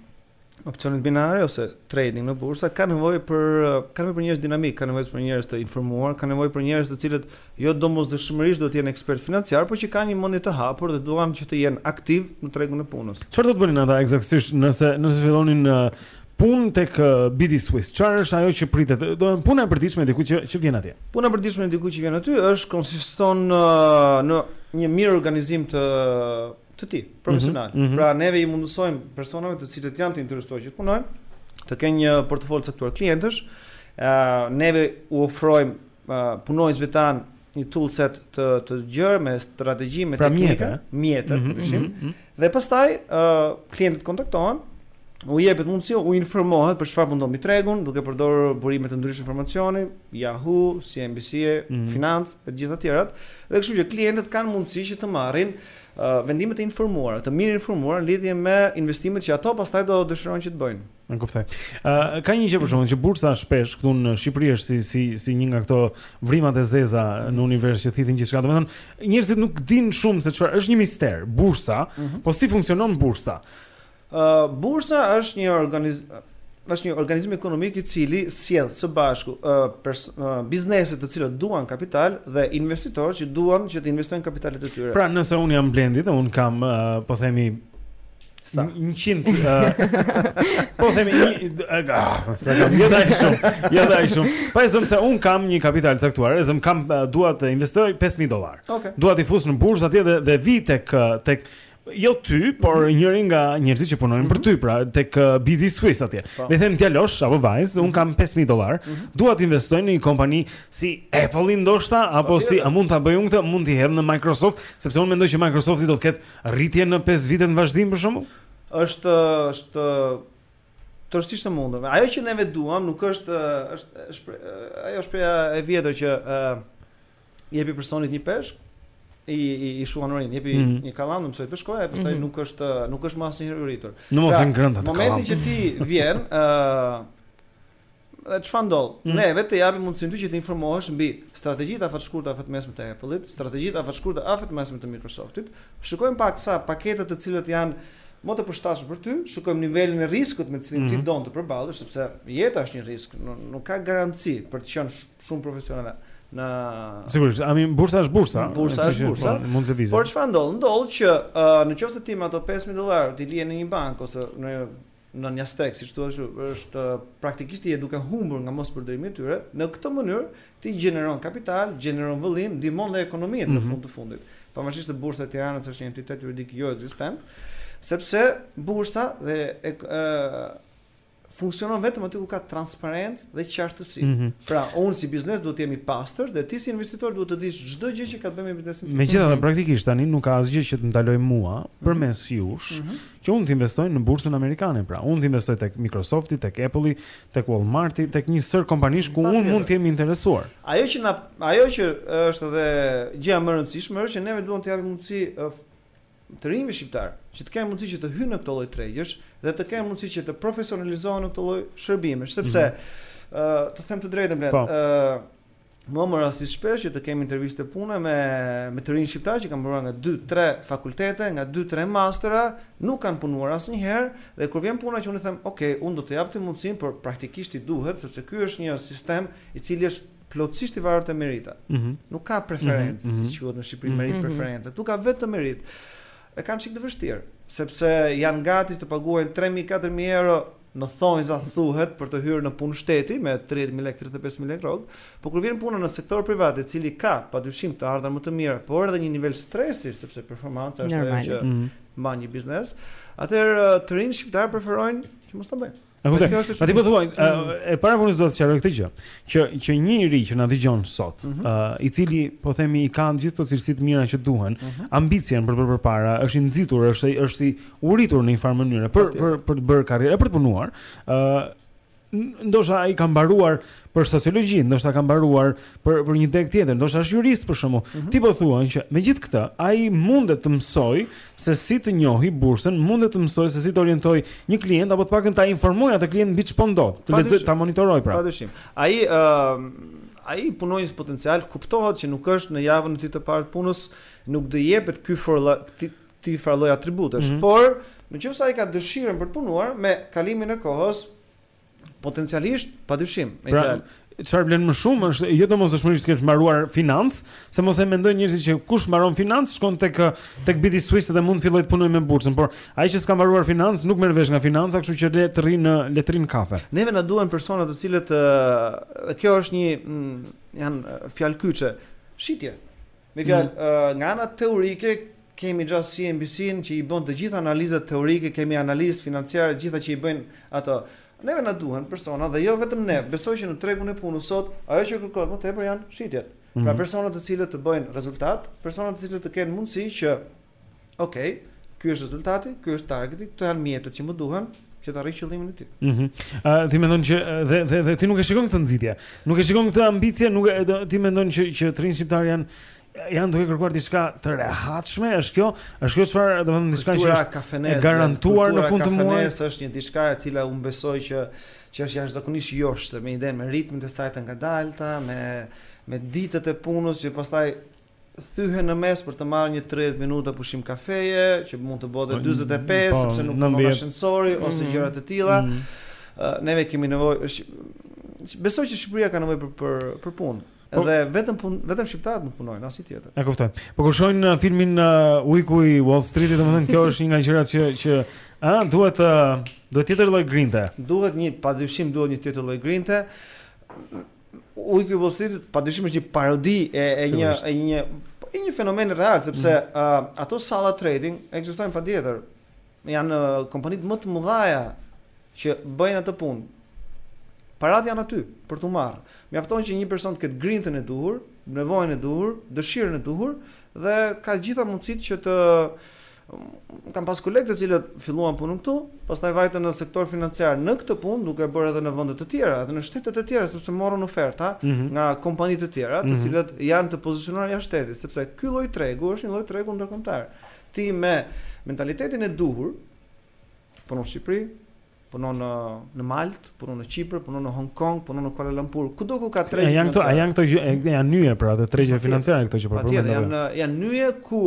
opsionet binare ose trading në bursa ka nevojë për ka nevojë për njerëz dinamikë, ka nevojë për njerëz të informuar, ka nevojë për njerëz të cilët jo domosdoshmërisht duhet të jenë ekspertë financiarë, por që kanë një mendje të hapur dhe duan që të jenë aktivë në tregun e punës. Çfarë do të bënin ata ekzaktësisht nëse nëse fillonin uh, punë tek uh, BD Swiss? Çfarë është ajo që pritet? Domethënë puna e përditshme e dikujt që që vjen atje. Puna e përditshme e dikujt që vjen aty është konsiston uh, në një mirëorganizim të të tij, profesional. Mm -hmm. Pra neve i mundësojmë personave të cilët janë të interesuar që të punojnë, të kenë një portofol të caktuar klientësh. Ë neve u ofrojmë uh, punonjësve tanë një toolset të të gjerë me strategji me pra teknika, mjete, mjete mm -hmm, për shembull. Mm -hmm. Dhe pastaj ë uh, klientët kontaktohen, u jepet mundësi, informohen për çfarë po ndodh mbi tregun, duke përdorur burime të ndryshme informacioni, Yahoo, CNBC, mm -hmm. Finance e gjithë të tjerat, dhe kështu që klientët kanë mundësi që të marrin ë vendime të informuara, të mirëinformuara në lidhje me investimet që ato pastaj do dëshirojnë që të bëjnë. E kuptoj. Uh, ka një gjë për shembull që bursa shpesh këtu në Shqipëri është si si si një nga këto vrimat e zeza në univers që thithin gjithçka. Domethënë, njerëzit nuk dinë shumë se çfarë është një mister. Bursa, mm -hmm. po si funksionon bursa? Bursa është një është një organizim ekonomik i cili sjell së bashku bizneset të cilat duan kapital dhe investitorë që duan që të investojnë kapitalet e tyre. Pra, nëse unë jam Blendi dhe unë kam po themi sa 100 po themi sa kam jo dai shumë jo dai shumë po e zëmë se unë kam një kapital caktuar e zëmë kam dua të investoj 5000 dollarë okay. dua t'i fus në bursë atje dhe dhe vij tek tek Jo ty, por mhm. njëri nga njerëzit që punojnë për ty, mhm. pra tek uh, BD Swiss atje. Ne po. them djalosh apo vajzë, un mhm. kam 5000 dollar, dua të investoj në një kompani si Apple ndoshta apo po, si a mund ta bëj un këtë, mund t'i hedh në Microsoft, sepse un mendoj që Microsofti do të ketë rritje në 5 vite në vazhdim për shembull. Është është tërësisht e mundur. Ajo që neve duam nuk është është ajo shprehja e vjetër që i jepi personit një peshk i i, i shuan urin, jepi mm -hmm. një kallam, mësoje të peshkojë, ai pastaj mm -hmm. nuk është nuk është më asnjëherë i uritur. Në mos pra, janë grënda. Momentin që ti vjen, ë uh, dhe çfarë ndodh? Mm -hmm. Neve të japim mundësinë ty që të informohesh mbi strategjitë afatshkurtër afatmesme të Apple-it, strategjitë afatshkurtër afatmesme të Microsoft-it. Shikojmë paksa paketet të cilat janë më të përshtatshme për ty, shikojmë nivelin e riskut me të cilin mm -hmm. ti mhm. don të përballesh, sepse jeta është një risk, nuk ka garanci për të qenë shumë profesionale në Sigurisht, I mean bursa është bursa. Bursa është bursa. Po, mund të lëvizë. Por çfarë ndodh? Ndodh që uh, në qoftë se ti me ato 5000 dollarë t'i lije në një bankë ose në në një stek, siç thua kështu, është praktikisht ti je duke humbur nga mospërdorimi i tyre. Në këtë mënyrë ti gjeneron kapital, gjeneron vëllim, ndihmon dhe ekonominë mm -hmm. në mhm. fund të fundit. Pavarësisht se bursa e Tiranës është një entitet juridik joekzistent, sepse bursa dhe e, e, funksionon vetëm aty ku ka transparencë dhe qartësi. Mm -hmm. Pra, unë si biznes duhet të jem i pastër dhe ti si investitor duhet të dish çdo gjë që ka të bëjë me biznesin tim. Megjithatë, mm -hmm. praktikisht tani nuk ka asgjë që të ndalojë mua mm -hmm. përmes jush mm -hmm. që unë të investoj në bursën amerikane. Pra, unë të investoj tek Microsofti, tek Apple-i, tek Walmart-i, tek një sërë kompanish ku unë mund të jem i interesuar. Ajo që na ajo që është edhe gjëja më e rëndësishme është që ne duam të japim mundësi të rinjve shqiptarë që të kenë mundësi që të hyjnë në këtë lloj tregjesh dhe të kenë mundësi që të profesionalizohen në këtë lloj shërbimesh, sepse mm -hmm. uh, të them të drejtën Blendi, po. ë uh, Më më rastis shpesh që të kemi intervista pune me, me të rinj shqiptarë që kanë mbaruar nga 2-3 fakultete, nga 2-3 mastera, nuk kanë punuar asnjëherë, dhe kur vjen puna që unë i them, ok, unë do të jap ty mundësinë, por praktikisht ti duhet, sepse kjo është një sistem i cili është plotësisht i varur te merita. Mm -hmm. Nuk ka preferencë, mm -hmm. siç quhet në Shqipëri, mm -hmm. merit mhm. preferencë. Ktu ka vetëm merit. E kanë çik të vështirë, sepse janë gati të paguajnë 3000-4000 euro në thonjëza thuhet për të hyrë në punë shteti me 30000 lekë 35000 lekë rrogë, por kur vjen puna në sektor privat, i cili ka padyshim të ardhura më të mira, por edhe një nivel stresi sepse performanca është ajo që mm -hmm. mban një biznes, atëherë të rinjtë shqiptarë preferojnë që mos ta bëjnë. E kuptoj. Atë po thuaj, mm. e para punës dua të sqaroj këtë gjë, që që një i ri që na dëgjon sot, mm -hmm. uh, i cili po themi i ka gjithë ato cilësitë e mira që duhen, mm -hmm. ambicien për për të bërë përpara, është i nxitur, është është i uritur në një farë mënyre për për për të bërë karrierë, për të punuar, ë uh, ndoshta ai ka mbaruar për sociologji, ndoshta ka mbaruar për për një degë tjetër, ndoshta është jurist për shembull. Mm -hmm. Ti po thua që megjithëkëtë ai mundet të mësoj se si të njohë bursën, mundet të mësoj se si të orientoj një klient apo të paktën ta informoj atë klient mbi ç'po ndodh, të lexoj, ta monitoroj pra. Padyshim. Ai ë uh, ai punonjës potencial kuptohet që nuk është në javën e tij të parë të punës, nuk do jepet ky farë lloj ti ti farë lloj atributesh, mm -hmm. por në qoftë se ai ka dëshirën për të punuar me kalimin e kohës, Potencialisht, padyshim, me pra, fjalë. Çfarë vlen më shumë është jo domosdoshmërisht të kesh mbaruar financë, se mos e mendojnë njerëzit që kush mbaron financë shkon tek tek BDSwiss dhe mund të fillojë të punojë me bursën, por ai që s'ka mbaruar financë nuk merr vesh nga financa, kështu që le të rri në letrën e kafes. Neve na duhen persona të cilët dhe kjo është një mm, një fjalë kyçe, shitje. Me fjalë mm. nga ana teorike Kemi gja CNBC-në që i bën të gjitha analizat teorike, kemi analistë financiarë të gjitha që i bëjnë ato. Neve na duhen persona dhe jo vetëm ne, besoj që në tregun e punës sot ajo që kërkohet më tepër janë shitjet. Mm -hmm. Pra mhm. persona të cilët të bëjnë rezultat, persona të cilët të kenë mundësi që ok, ky është rezultati, ky është targeti, këto janë mjetet që më duhen, që të arrijë qëllimin e tij. Mhm. Mm Ë uh, ti mendon që dhe, dhe dhe ti nuk e shikon këtë nxitje. Nuk e shikon këtë ambicie, nuk e do, ti mendon që që të rinjtë shqiptarë janë janë duke kërkuar diçka të rehatshme, është kjo, është kjo çfarë, domethënë diçka që është kafene, e garantuar në fund të muajit. Është një diçka e cila unë besoj që që është jashtëzakonisht joshëse me idenë me ritmin e saj të ngadaltë, me me ditët e punës që pastaj thyhen në mes për të marrë një 30 minuta pushim kafeje, që mund të bëhet 45 po, po, sepse nuk punon ashensori ose mm. gjëra të tilla. Mm. Neve kemi nevojë, besoj që Shqipëria ka nevojë për për për punë. Po, dhe vetëm pun, vetëm shqiptarët nuk punojnë, asgjë tjetër. E kuptoj. Po kur shohin uh, filmin uh, Ujku i Wall Street, domethënë kjo është një nga gjërat që që ë uh, duhet uh, duhet tjetër lloj grinte. Duhet një padyshim duhet një tjetër lloj grinte. Ujku i Wall Street padyshim është një parodi e e një e një e një fenomeni real sepse mm. uh, ato salla trading ekzistojnë patjetër. Janë kompanitë më të mëdha që bëjnë atë punë. Paratë janë aty për t'u marrë. Mjafton që një person të ketë grintën e duhur, nevojën e duhur, dëshirën e duhur dhe ka gjitha mundësitë që të kam pas kolegë të cilët filluan punën këtu, pastaj vajtën në sektor financiar në këtë punë, duke e bërë edhe në vende të tjera, edhe në shtete të tjera sepse morën oferta mm -hmm. nga kompani të tjera, të mm -hmm. cilët janë të pozicionuar jashtë shtetit, sepse ky lloj tregu është një lloj tregu ndërkombëtar. Ti me mentalitetin e duhur, punon në Shqipëri, punon në në Maltë, punon në Qipër, punon në Hong Kong, punon në Kuala Lumpur, kudo ku ka tregje. Janë këto, janë këto janë nyje për ato tregje financiare këto që po përmendëm. Janë janë nyje ku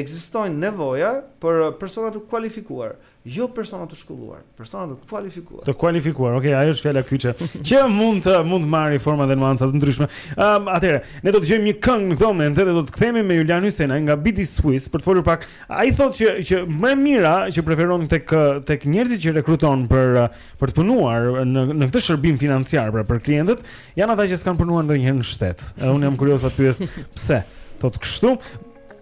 ekzistojnë nevoja për persona të kualifikuar. Jo persona të shkolluar, persona të kualifikuar. Të kualifikuar. Okej, okay, ajo është fjala kyçe. Që mund të mund të marrë forma dhe nuanca të ndryshme. Ëm, ehm, um, atëherë, ne do të dëgjojmë një këngë në këtë moment dhe do të kthehemi me Julian Hysenaj nga BD Swiss për të folur pak. Ai thotë që që më e mira që preferon tek tek njerëzit që rekruton për për të punuar në në këtë shërbim financiar pra për klientët, janë ata që s'kanë punuar ndonjëherë në shtet. Unë jam kurioz ta pyes pse. Thotë kështu,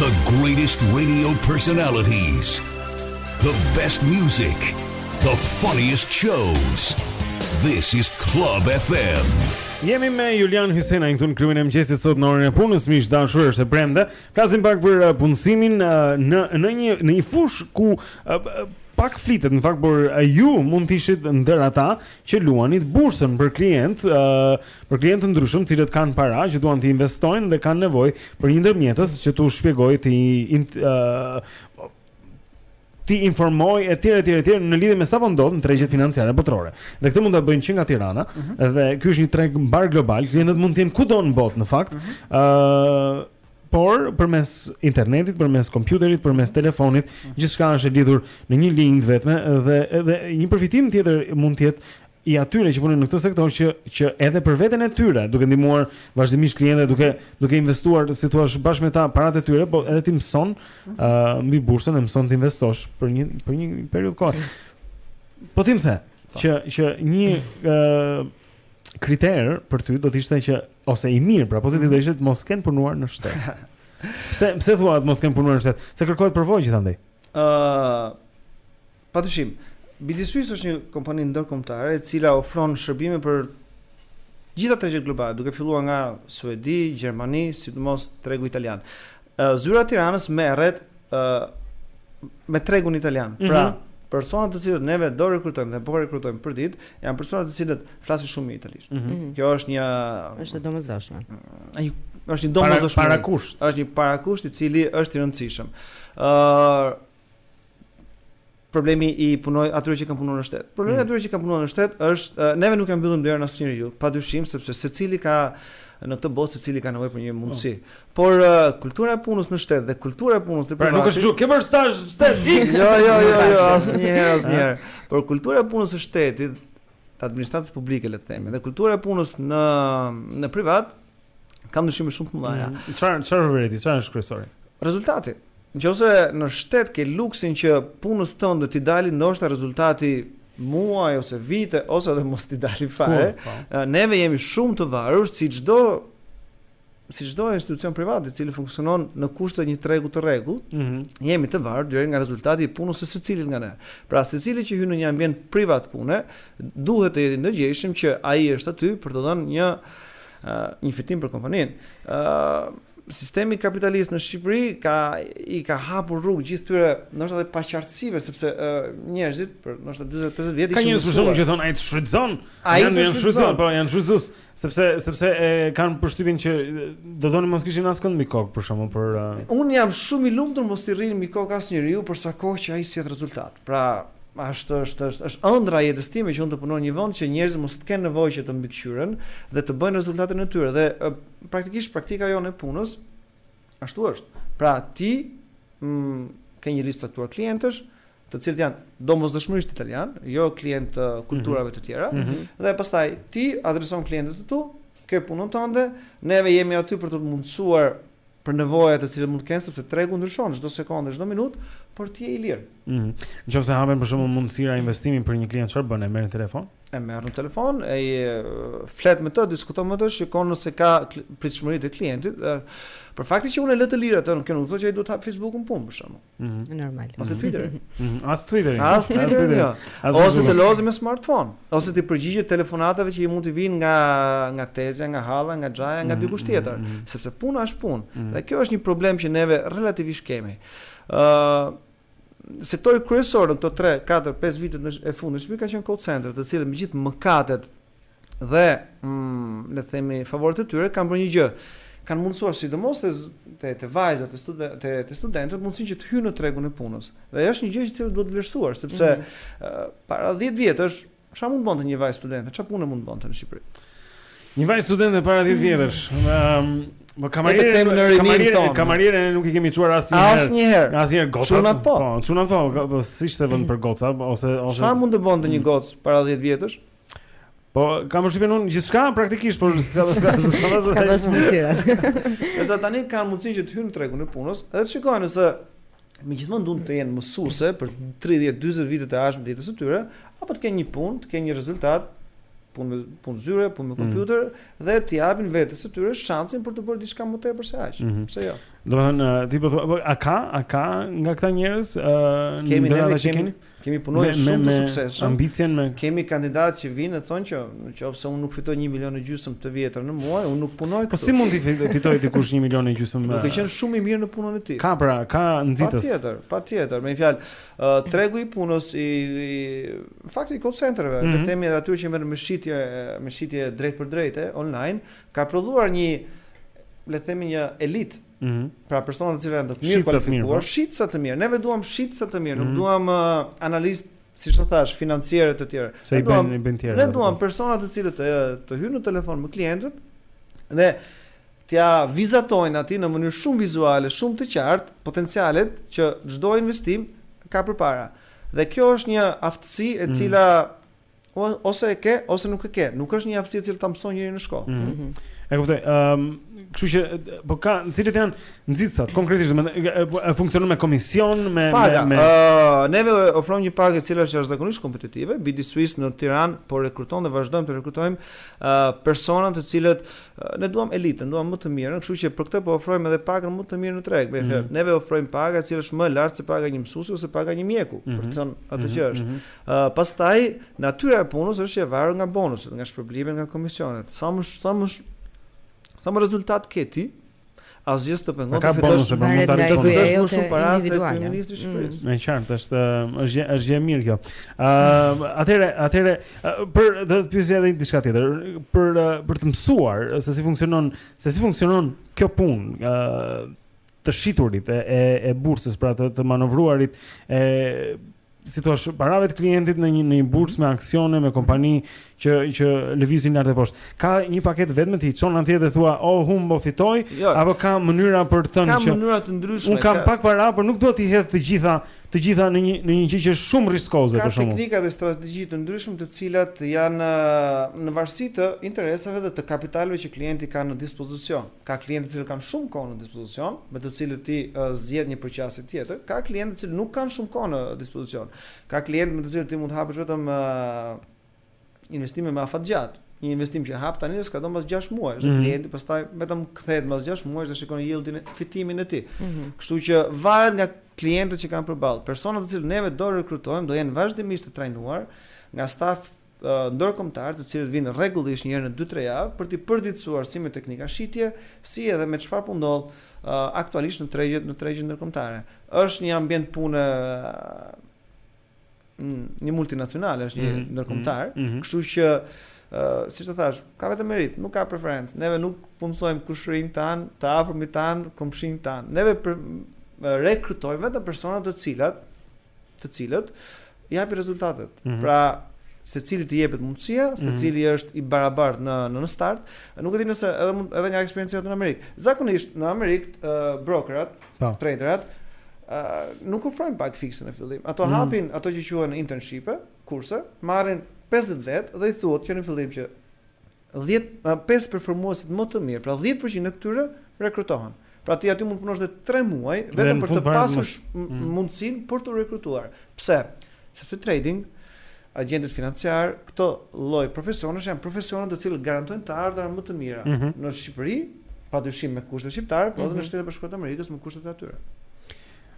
The greatest radio personalities. The best music. The funniest shows. This is Club FM. Jemi me Julian Hysenaj këtu në klubin e mëngjesit sot në orën e punës, miq të dashur, është e premte. Flasim pak për uh, punësimin uh, në në një në një fushë ku uh, pak flitet në fakt por ju mund të ishit ndër ata që luanit bursën për klient, ë uh, Për klientë të ndryshëm, të cilët kanë para që duan t'i investojnë dhe kanë nevojë për një ndërmjetës që t'u shpjegojë të uh, t'i informojë etj etj etj në lidhje me ça po ndodh në tregjet financiare botërore. Dhe këtë mund ta bëjnë që nga Tirana uh mhm. -huh. dhe ky është një treg mbarë global, klientët mund të jenë kudo në botë në fakt. Mhm. ë uh -huh. uh, por përmes internetit, përmes kompjuterit, përmes telefonit, gjithçka është e lidhur në një linjë vetëm dhe edhe një përfitim tjetër mund të jetë i atyre që punojnë në këtë sektor që që edhe për veten e tyre, duke ndihmuar vazhdimisht klientët, duke duke investuar, si thua, bashkë me ta paratë e tyre, po edhe ti mëson ë mhm. uh, mbi bursën e mëson të investosh për një për një periudhë kohë. Po ti më the po. që që një ë uh, kriter për ty do të ishte që ose i mirë, pra pozitiv do mhm. ishte të mos kenë punuar në shtet. Pse pse thua të mos kenë punuar në shtet? Se kërkohet përvojë gjithandej. Ë uh, Padyshim, BD Swiss është një kompani ndërkombëtare e cila ofron shërbime për gjitha tregjet globale, duke filluar nga Suedi, Gjermani, sidomos tregu italian. Zyra e Tiranës merret me tregun italian. Mm -hmm. Pra, personat të cilët neve do rekrutojmë dhe po rekrutojmë përditë, janë personat të cilët flasin shumë mirë italisht. Mm -hmm. Kjo është një është e domosdoshme. Ai është një domosdoshmëri. Para, parakusht. Është një parakusht i cili është i rëndësishëm. Ëh, uh, problemi i punoj atyre që kanë punuar në shtet. Problemi mm. atyre që kanë punuar në shtet është neve nuk ia mbyllim derën asnjeriu, padyshim sepse secili ka në këtë botë secili ka nevojë për një mundësi. Po. Por uh, kultura e punës në shtet dhe kultura e punës në privat. Pra nuk është gjë, ke bërë stazh në shtet. jo, jo, jo, jo, asnjëherë, asnjëherë. Por kultura e punës së shtetit, të administratës publike le të themi, dhe kultura e punës në në privat Ka ndryshime shumë të mëdha. Mm, çfarë mm, çfarë vëreti, çfarë është kryesori? Rezultati. Nëse në shtet ke luksin që punës tënde t'i dalin ndoshta rezultati muaj ose vite ose edhe mos t'i dalin fare, Kur, po. eh, neve jemi shumë të varur si çdo si çdo institucion privat i cili funksionon në kushtet e një tregu të rregullt, mm -hmm. jemi të varur direkt nga rezultati i punës së secilit nga ne. Pra secili që hyn në një ambient privat pune, duhet të jetë ndërgjegjshëm që ai është aty për të dhënë një një fitim për kompaninë. ë Sistemi kapitalist në Shqipëri ka i ka hapur rrugë gjithë këtyre, ndoshta edhe paqartësive sepse ë njerëzit për ndoshta 40-50 vjet ishin. Ka shumë që thonë ai të shfrytëzon. Ai të shfrytëzon, po janë shfrytëzues, sepse sepse e kanë përshtypjen që do donin mos kishin askënd mbi kokë për shkakun për uh... Unë jam shumë i lumtur mos t'i rri mbi kokë asnjeriu për sa kohë që ai sjell rezultat. Pra, Është, është, është, është ëndrra e jetës time që unë të punoj në një vend që njerëzit mos të kenë nevojë që të mbikëqyren dhe të bëjnë rezultatin e tyre dhe praktikisht praktika jonë e punës ashtu është. Pra ti mm, ke një listë të caktuar klientësh, të cilët s'janë domosdoshmërisht italianë, jo klientë të mhm. kulturave të tjera, mm -hmm. dhe pastaj ti adreson klientët e tu, ke punën tënde, neve jemi aty për të mundësuar për nevojat të cilat mund të kenë sepse tregu ndryshon çdo sekondë, çdo minutë, por ti je i lirë. Ëh. Mm Në qoftë se hapen për shembull mundësira investimi për një klient çfarë bën? E merr në telefon? E merr në telefon, e flet me të, diskuton me të, shikon nëse ka pritshmëritë e klientit. Për faktin që unë e lë të lirë atë, kjo nuk do të thotë që ai duhet të hapë Facebook-un në punë për shembull. Mhm. Normal. Ose mhm. Twitter. Mhm. As Twitter. As Twitter. Jo. Ose të lozi me smartphone, ose t'i përgjigjet telefonatave që i mund t'i vijnë nga nga tezja, nga halla, nga xhaja, nga dikush tjetër, sepse puna është punë. Dhe kjo është një problem që neve relativisht kemi. Ë sektori kryesor në këto 3, 4, 5 vitet e fundit në Shqipëri ka qenë call center, të cilat me gjithë mëkatet dhe le të themi favoret e tyre kanë bërë një gjë kanë mundësuar sidomos te te te vajzat te studentët te, te studentët mundësinë që të hyjnë në tregun e punës dhe është një gjë që duhet vlerësuar sepse mm -hmm. uh, para 10 vjetësh çfarë mund të bënte një vajzë studente çfarë pune mund të bënte në Shqipëri një vajzë studente para 10 vjetësh ëm um, Po kamarierë, kamarierë, kamarierë ne nuk i kemi çuar asnjëherë. Asnjëherë. Asnjëherë goca. Çunat po. Po, çunat po, po s'ishte vend për goca ose ose Çfarë mund të bënte një gocë para 10 vjetësh? Po, kam përshtypjen unë gjithçka praktikisht, por s'ka pas pas. S'ka pas mundësira. Kurse tani kanë mundësinë që të hyjnë në tregun e punës, edhe të shikojnë se me gjithë mend duan të jenë mësuese për 30-40 vitet e ardhshme të jetës së tyre, apo të kenë një punë, të kenë një rezultat, punë punë zyre, punë me mm. kompjuter mm. dhe t'i japin vetes së tyre shansin për të bërë diçka më tepër se aq. Mm -hmm. Pse jo? Domethënë, ti po thua, a ka, a ka nga këta njerëz, ë, uh, kemi ne kemi, kemi Kemi punuar shumë të suksesshëm. Me ambicien me kemi kandidatë që vinë dhe thonë që nëse unë nuk fitoj 1 milion e gjysëm të vjetër në muaj, unë nuk punoj këtu. Po si mund të fitojë dikush 1 milion e gjysëm? Duke qenë shumë i mirë në punën e tij. Ka pra, ka nxitës. Patjetër, patjetër. Me një fjalë, uh, tregu i punës i, i faktit i call centerve, mm -hmm. të themi edhe atyre që merren me shitje, me shitje drejtpërdrejt online, ka prodhuar një le të themi një elitë Ëh, mm -hmm. pra persona të cilët janë të mirëkualifikuar, shitësa të mirë. Neve duam shitësa të mirë, mm -hmm. nuk mhm. duam uh, analistë siç të thashë, financierë e të tjerë. Se i bëjnë të tjerë. Ne duam persona të cilët të, të hyjnë në telefon me klientët dhe t'ia vizatojnë atij në mënyrë shumë vizuale, shumë të qartë potencialet që çdo investim ka përpara. Dhe kjo është një aftësi e mhm. cila mm ose e ke ose nuk e ke. Nuk është një aftësi e cila ta mëson njeri në shkollë. Mm -hmm. E kuptoj. Ëm, um, kështu që po ka, cilët janë nxitësat konkretisht, domethënë funksionon me komision, me paga. me me uh, neve ofrojmë një pagë e cila është jashtëzakonisht kompetitive. BD Swiss në Tiranë po rekruton dhe vazhdojmë të rekrutojmë uh, persona të cilët uh, ne duam elitë, ne duam më të mirën, kështu që për këtë po ofrojmë edhe pagën më të mirë në treg. Me mm -hmm. neve ofrojmë pagë e cila është më e lartë se paga e një mësuesi ose paga e një mjeku, mm -hmm. për të mhm. thënë atë mm -hmm. që është. Mm -hmm. Pastaj, natyra e punës është e varur nga bonuset, nga shpërblimet, nga komisionet. Sa më sa më sa më rezultat ke ti, asgjë s'të pengon të fitosh për mund të fitosh më jo, shumë para se kryeministri i Shqipërisë. Mm. E qartë është është është gjë e mirë kjo. Ë atëherë atëherë po do të pyesja edhe diçka tjetër për për të mësuar se si funksionon se si funksionon kjo punë të shiturit e e, e bursës, pra të, të manovruarit e si të thuash, parave të klientit në një në një bursë me aksione, me kompani që që lëvizin lart e poshtë. Ka një paketë vetëm t'i çosh atje dhe thua, "Oh, humb o fitoj", jo, apo ka mënyra për të thënë që Ka mënyra të ndryshme. Unë kam ka... pak para, por nuk dua t'i hedh të gjitha, të gjitha në një në një gjë që është shumë riskoze për shkakun. Ka teknika dhe strategji të ndryshme të cilat janë në varësi të interesave dhe të kapitaleve që klienti ka në dispozicion. Ka klientë të cilët kanë shumë kohë në dispozicion, me të cilët ti zgjedh një përqasje tjetër. Ka klientë të cilët nuk kanë shumë kohë në dispozicion. Ka klientë me të cilët ti mund të hapësh vetëm investime më afatgjata. Një investim që hap tani skadon mbas 6 muajsh, mm -hmm. klienti pastaj vetëm kthehet mbas 6 muajsh dhe shikon yieldin e fitimin e tij. Mm -hmm. Kështu që varet nga klientët që kanë përballë. Personat të cilët neve do rekrutojmë do jenë vazhdimisht të trajnuar nga staf ndërkombëtarë të cilët vijnë rregullisht një herë në dy-tre javë për t'i përditësuar si me teknika shitje, si edhe me çfarë po ndodh aktualisht në tregjet në tregjet ndërkombëtare. Është një ambient pune një multinacionale, është një mm -hmm. ndërkombëtar, mm -hmm. kështu që uh, siç e thashë, ka vetëm meritë, nuk ka preferencë. Neve nuk punësojmë kushërinjtë tanë, të afërmit tanë, komshinjtë tanë. Neve për, rekrutojmë vetëm persona të cilat të cilët i japin rezultatet. Mm -hmm. Pra secili të jepet mundësia, mhm. secili mm -hmm. është i barabartë në në start. Nuk e di nëse edhe mund edhe nga eksperiencia në Amerikë. Zakonisht në Amerikë uh, brokerat, po. traderat uh, nuk ofrojnë pagë fikse në fillim. Ato mm -hmm. hapin ato që quhen internshipe, kurse, marrin 50 vetë dhe i thuhet që në fillim që Dhjetë, pesë performuesit më të mirë, pra dhjetë për qind e këtyre rekrutohen. Pra ti aty mund të punosh edhe tre muaj vetëm për të pasur mm. mundësinë për t'u rekrutuar. Pse? Sepse trading, agjentët financiar, këto lloj profesionesh janë profesione të cilët garantojnë të ardhura më të mira mm -hmm. në Shqipëri, padyshim me kushtet shqiptare, por edhe mm -hmm. në mhm. Shtetet e Bashkuara të Amerikës me kushtet e atyre.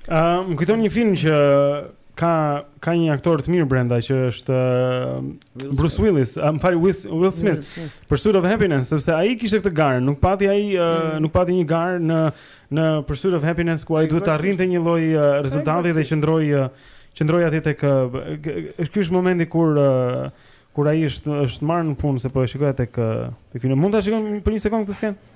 Ëm uh, më kujton një film që ka ka një aktor të mirë brenda që është uh, Bruce Willis, uh, më fal Will, Will Smith. Will Smith. Pursuit of Happiness, sepse ai kishte këtë garë, nuk pati ai uh, mm. nuk pati një garë në në Pursuit of Happiness ku ai exactly. duhet të arrinte një lloj uh, rezultati exactly. dhe qëndroi uh, qëndroi atje tek uh, ky është momenti kur uh, kur ai është është marrë në punë se po e shikoj tek uh, tek filmi. Mund ta shikojmë për një sekondë këtë skenë?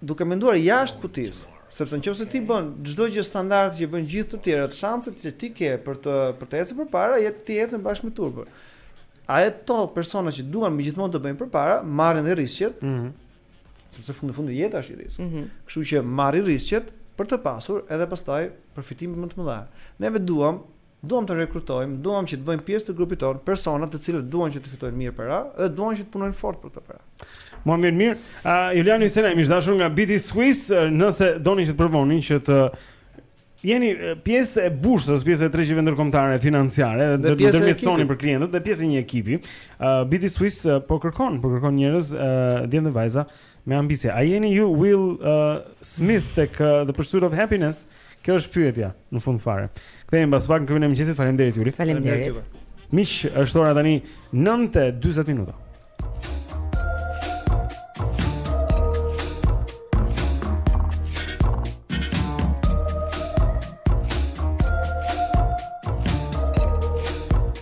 Duke menduar jashtë kutisë, sepse në qoftë se ti bën çdo gjë standarde që bëjnë gjithë të tjerët, shanset që ti ke për të për të ecur përpara janë, ti ecën bashkë me turmën. E ato persona që duan me gjithë mend të bëjnë përpara, marrin dhe risqet. Mm -hmm. Sepse fundi i fundit jeta është risk. Mm -hmm. Kështu që marrin risqet për të pasur edhe pastaj përfitime më të mëdha. Neve duam Duam të rekrutojmë, duam që të bëjmë pjesë të grupit tonë persona të cilët duan që të fitojnë mirë para dhe duan që të punojnë fort për këto para. Shumë mirë mirë. Uh, Julian Hysena, miq të dashur nga BT Swiss, nëse doni që të provoni që të jeni pjesë e bursës, pjesë e tregjeve ndërkombëtare financiare dhe të ndërmjetësoni për klientët dhe pjesë e një ekipi. Uh, BT Swiss uh, po kërkon, po kërkon njerëz, uh, djem dhe vajza, Me ambicie. A jeni ju Will uh, Smith tek uh, The Pursuit of Happiness? Kjo është pyetja në fund fare. Kthehemi pas pak në klubin e mëngjesit. Faleminderit Juli. Faleminderit. Miq, është ora tani 9:40 minuta.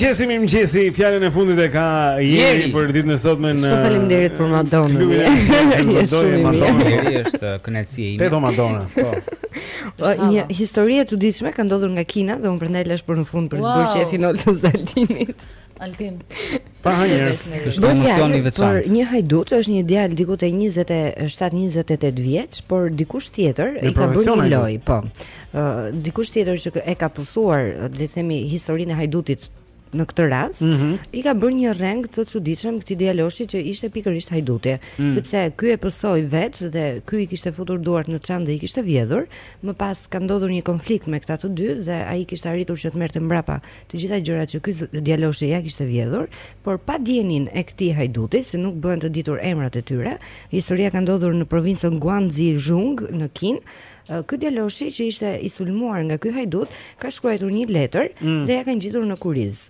mëngjes, mirëmëngjes. Fjalën e fundit e ka Jeri për ditën e sotme. Shumë faleminderit për Madonna. Jeri është kënaqësi e ime. Teto Madonna, po. Po një histori e çuditshme ka ndodhur nga Kina dhe unë prandaj e lashë për në fund për të bërë qejfin Altinit. Altin. Pa hënjer, është një emocion i veçantë. Për një hajdut është një djalë diku te 27-28 vjeç, por dikush tjetër i ka bërë një lojë, po. Ë dikush tjetër që e ka pësuar, le të themi, historinë e hajdutit në këtë rast mm -hmm. i ka bërë një rreng të çuditshëm këtij djaloshi që ishte pikërisht hajduti, mm. sepse ky e pësoi vetë dhe ky i kishte futur duart në çantë dhe i kishte vjedhur. Më pas ka ndodhur një konflikt me këta të dy dhe ai kishte arritur që të merrte mbrapa të gjitha gjërat që ky djaloshi ia kishte vjedhur, por pa dijenin e këtij hajduti, se nuk bëhen të ditur emrat e tyre. Historia ka ndodhur në provincën Guangzhou në Kinë Ky djaloshi që ishte i sulmuar nga ky hajdut ka shkruar një letër mm. dhe ia ka ngjitur në kurriz.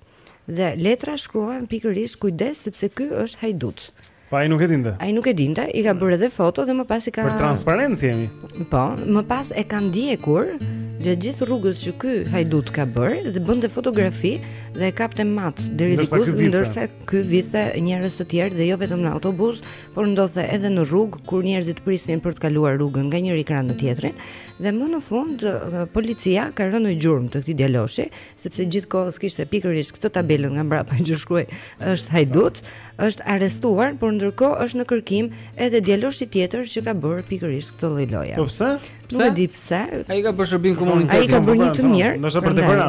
Dhe letra shkruan pikërisht kujdes sepse ky është hajdut. Po ai nuk e dinte. Ai nuk e dinte, i ka bërë edhe foto dhe më pas i ka Për transparencë jemi. Po, më pas e ka ndjekur gjatë gjithë rrugës që ky hajdut ka bërë dhe bënte fotografi dhe e kapte mat deri diku ndërsa ky vidhte njerëz të tjerë dhe jo vetëm në autobus, por ndodhte edhe në rrugë kur njerëzit prisnin për të kaluar rrugën nga njëri krah në tjetrin dhe më në fund policia ka rënë në gjurmë të këtij djaloshi sepse gjithë kohës kishte pikërisht këtë tabelën nga mbrapa që shkruante është hajdut, është arrestuar, por ndërkohë është në kërkim edhe djaloshi tjetër që ka bërë pikërisht këtë lloj loje. Po pse? Pse? Nuk e di pse. Ai ka bërë shërbim komuniteti. Ai ka bërë një të mirë. Nëse për të vënë.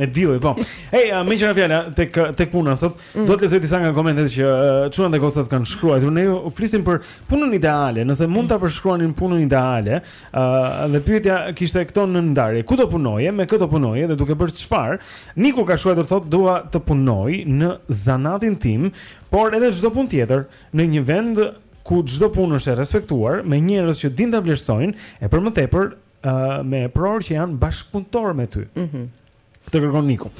E di, po. Ej, uh, meqë ra fjala tek tek puna sot. Mm. Do të lexoj disa nga komentet që çuan uh, dëgjuesit kanë shkruar. Ne u flisim për punën ideale, nëse mund ta përshkruanin punën ideale, ë uh, dhe pyetja kishte këto nënndarje. Ku do punoje? Me kë do punoje dhe duke bërë çfarë? Niku ka shkruar, thotë dua të punoj në zanatin tim, por edhe çdo punë tjetër në një vend ku çdo punë është e respektuar, me njerëz që dinë ta vlerësojnë, e për më tepër ë uh, me eprorë që janë bashkëpunëtorë me ty. Mhm. Mm këtë kërkon Niku.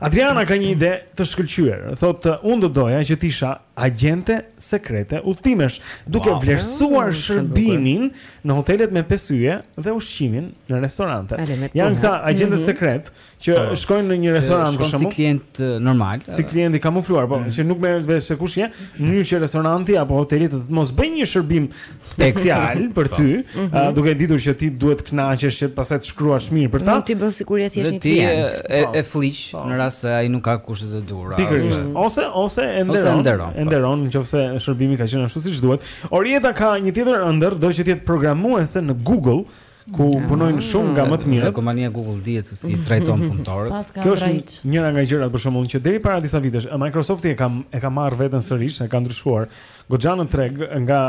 Adriana ka një ide të shkëlqyer. Thotë, "Unë do doja që të isha agjente sekrete udhëtimesh, duke wow. vlerësuar shërbimin në hotelet me pesë yje dhe ushqimin në restorante." Janë këta agjentët mm -hmm. sekretë që po, shkojnë në një restorant për shembull, si klient normal, si klient i kamufluar, po, mm. që nuk merret vesh se kush je, në mënyrë që restoranti apo hoteli të të mos bëjë një shërbim special për po. ty, mm -hmm. duke ditur që ti duhet të kënaqesh që pastaj të shkruash mirë për ta. Mund ti bën sikur je thjesht një klient. Ti e, po. e flliq po. në rast se ai nuk ka kushtet e duhura. Pikërisht. Ose ose e nderon. Ose nderon. Po. Nderon nëse shërbimi ka qenë ashtu siç duhet. Orieta ka një tjetër ëndërr, do që të jetë programuese në Google. ku mm. punojnë shumë nga më të mirët. Kompania Google dihet se si trajton punëtorët. Kjo është njëra nga gjërat për shembull që deri para disa vitesh Microsofti e ka e ka marrë veten sërisht, e ka ndryshuar goxha në treg nga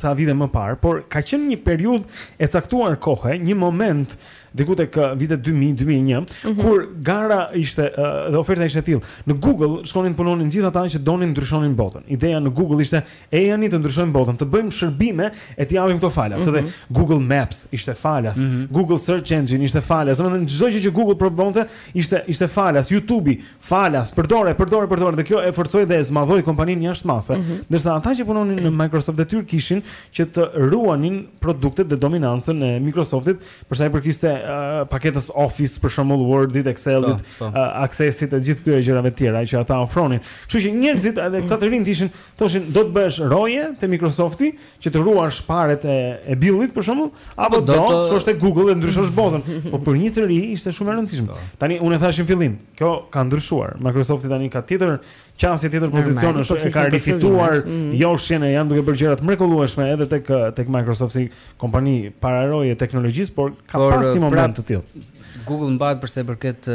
ca vite më parë, por ka qenë një periudhë e caktuar kohe, një moment diku tek uh, vitet 2000, 2001, mm -hmm. kur gara ishte uh, dhe oferta ishte e tillë. Në Google shkonin të punonin gjithë ata që donin ndryshonin botën. Ideja në Google ishte ejani të ndryshojmë botën, të bëjmë shërbime e t'i japim këto falas. Mm -hmm. Edhe mhm. Google Maps ishte falas, mm -hmm. Google Search Engine ishte falas. Domethënë çdo gjë që Google prodhonte ishte ishte falas, YouTube-i falas. Përdore, përdore, përdore dhe kjo e forcoi dhe e zmadhoi kompaninë jashtë mase. Mm -hmm. Ndërsa ata që punonin në Microsoft detyrë kishin që të ruanin produktet dhe dominancën e Microsoftit, për sa i përkiste uh, paketës Office për shembull Word-it, Excel-it, uh, Access-it e gjithë këtyre gjërave të tjera që ata ofronin. Kështu që njerëzit edhe këta të rinjtë i thoshin do të bëhesh roje te Microsofti që të ruash paret e e Billit për shembull apo do të shkosh te Google dhe ndryshosh botën. Po për një të ri ishte shumë e rëndësishme. Po. Tani unë e thashë në fillim, kjo ka ndryshuar. Microsofti tani ka tjetër qasje, tjetër pozicione, po e ka rifituar mm. joshjen e janë duke bërë gjëra të mrekullueshme edhe tek tek Microsofti, kompani pararojë e teknologjisë, por ka pas një moment të tillë. Google mbahet për sa i përket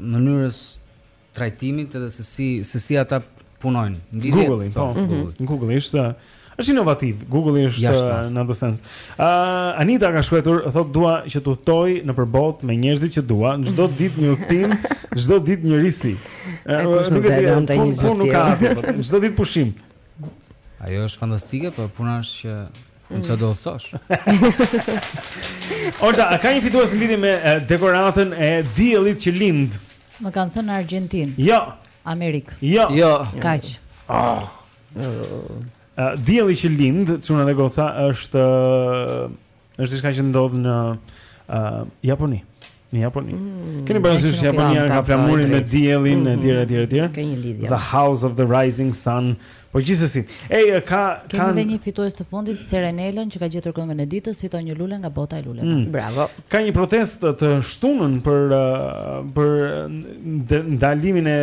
mënyrës trajtimit edhe se si se si ata punojnë. Google-i, po, mhm. Google-i është është inovativ. Google-i është në atë sens. Ë uh, Anita ka shkruar, thotë dua që të udhëtoj nëpër botë me njerëzit që dua, çdo ditë një udhtim, çdo ditë një risi. Është nuk e di, po nuk ka. Çdo ditë pushim. Ajo është fantastike, por puna është që Në që do të thosh Orta, a ka një fituas mbi lidhje me dekoratën e diellit që lind Më kanë thënë në Argentinë. Jo. Amerikë. Jo. Jo. Kaq. Ah. Dielli që lind, çuna dhe goca është është diçka që ndodh në uh, Japoni. Në Japoni. Mm, Keni parasysh Japonia ka flamurin me diellin etj etj etj. Ka një lidhje. The House of the Rising Sun. Uh, Po gjithsesi. Ej, ka ka Kemi dhe një fitues të fundit, Serenelën që ka gjetur këngën e ditës, fiton një lule nga bota e luleve. Mm. Bravo. Ka një protestë të shtunën për uh, për nde- ndalimin e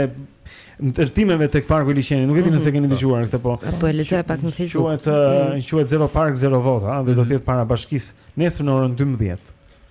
ndërtimeve tek parku i Liqenit. Nuk e di nëse keni dëgjuar këtë po. Po e lexoja pak në Facebook. Quhet uh, quhet Zero Park Zero Vota, ëh, dhe do të jetë para bashkisë nesër në orën 12.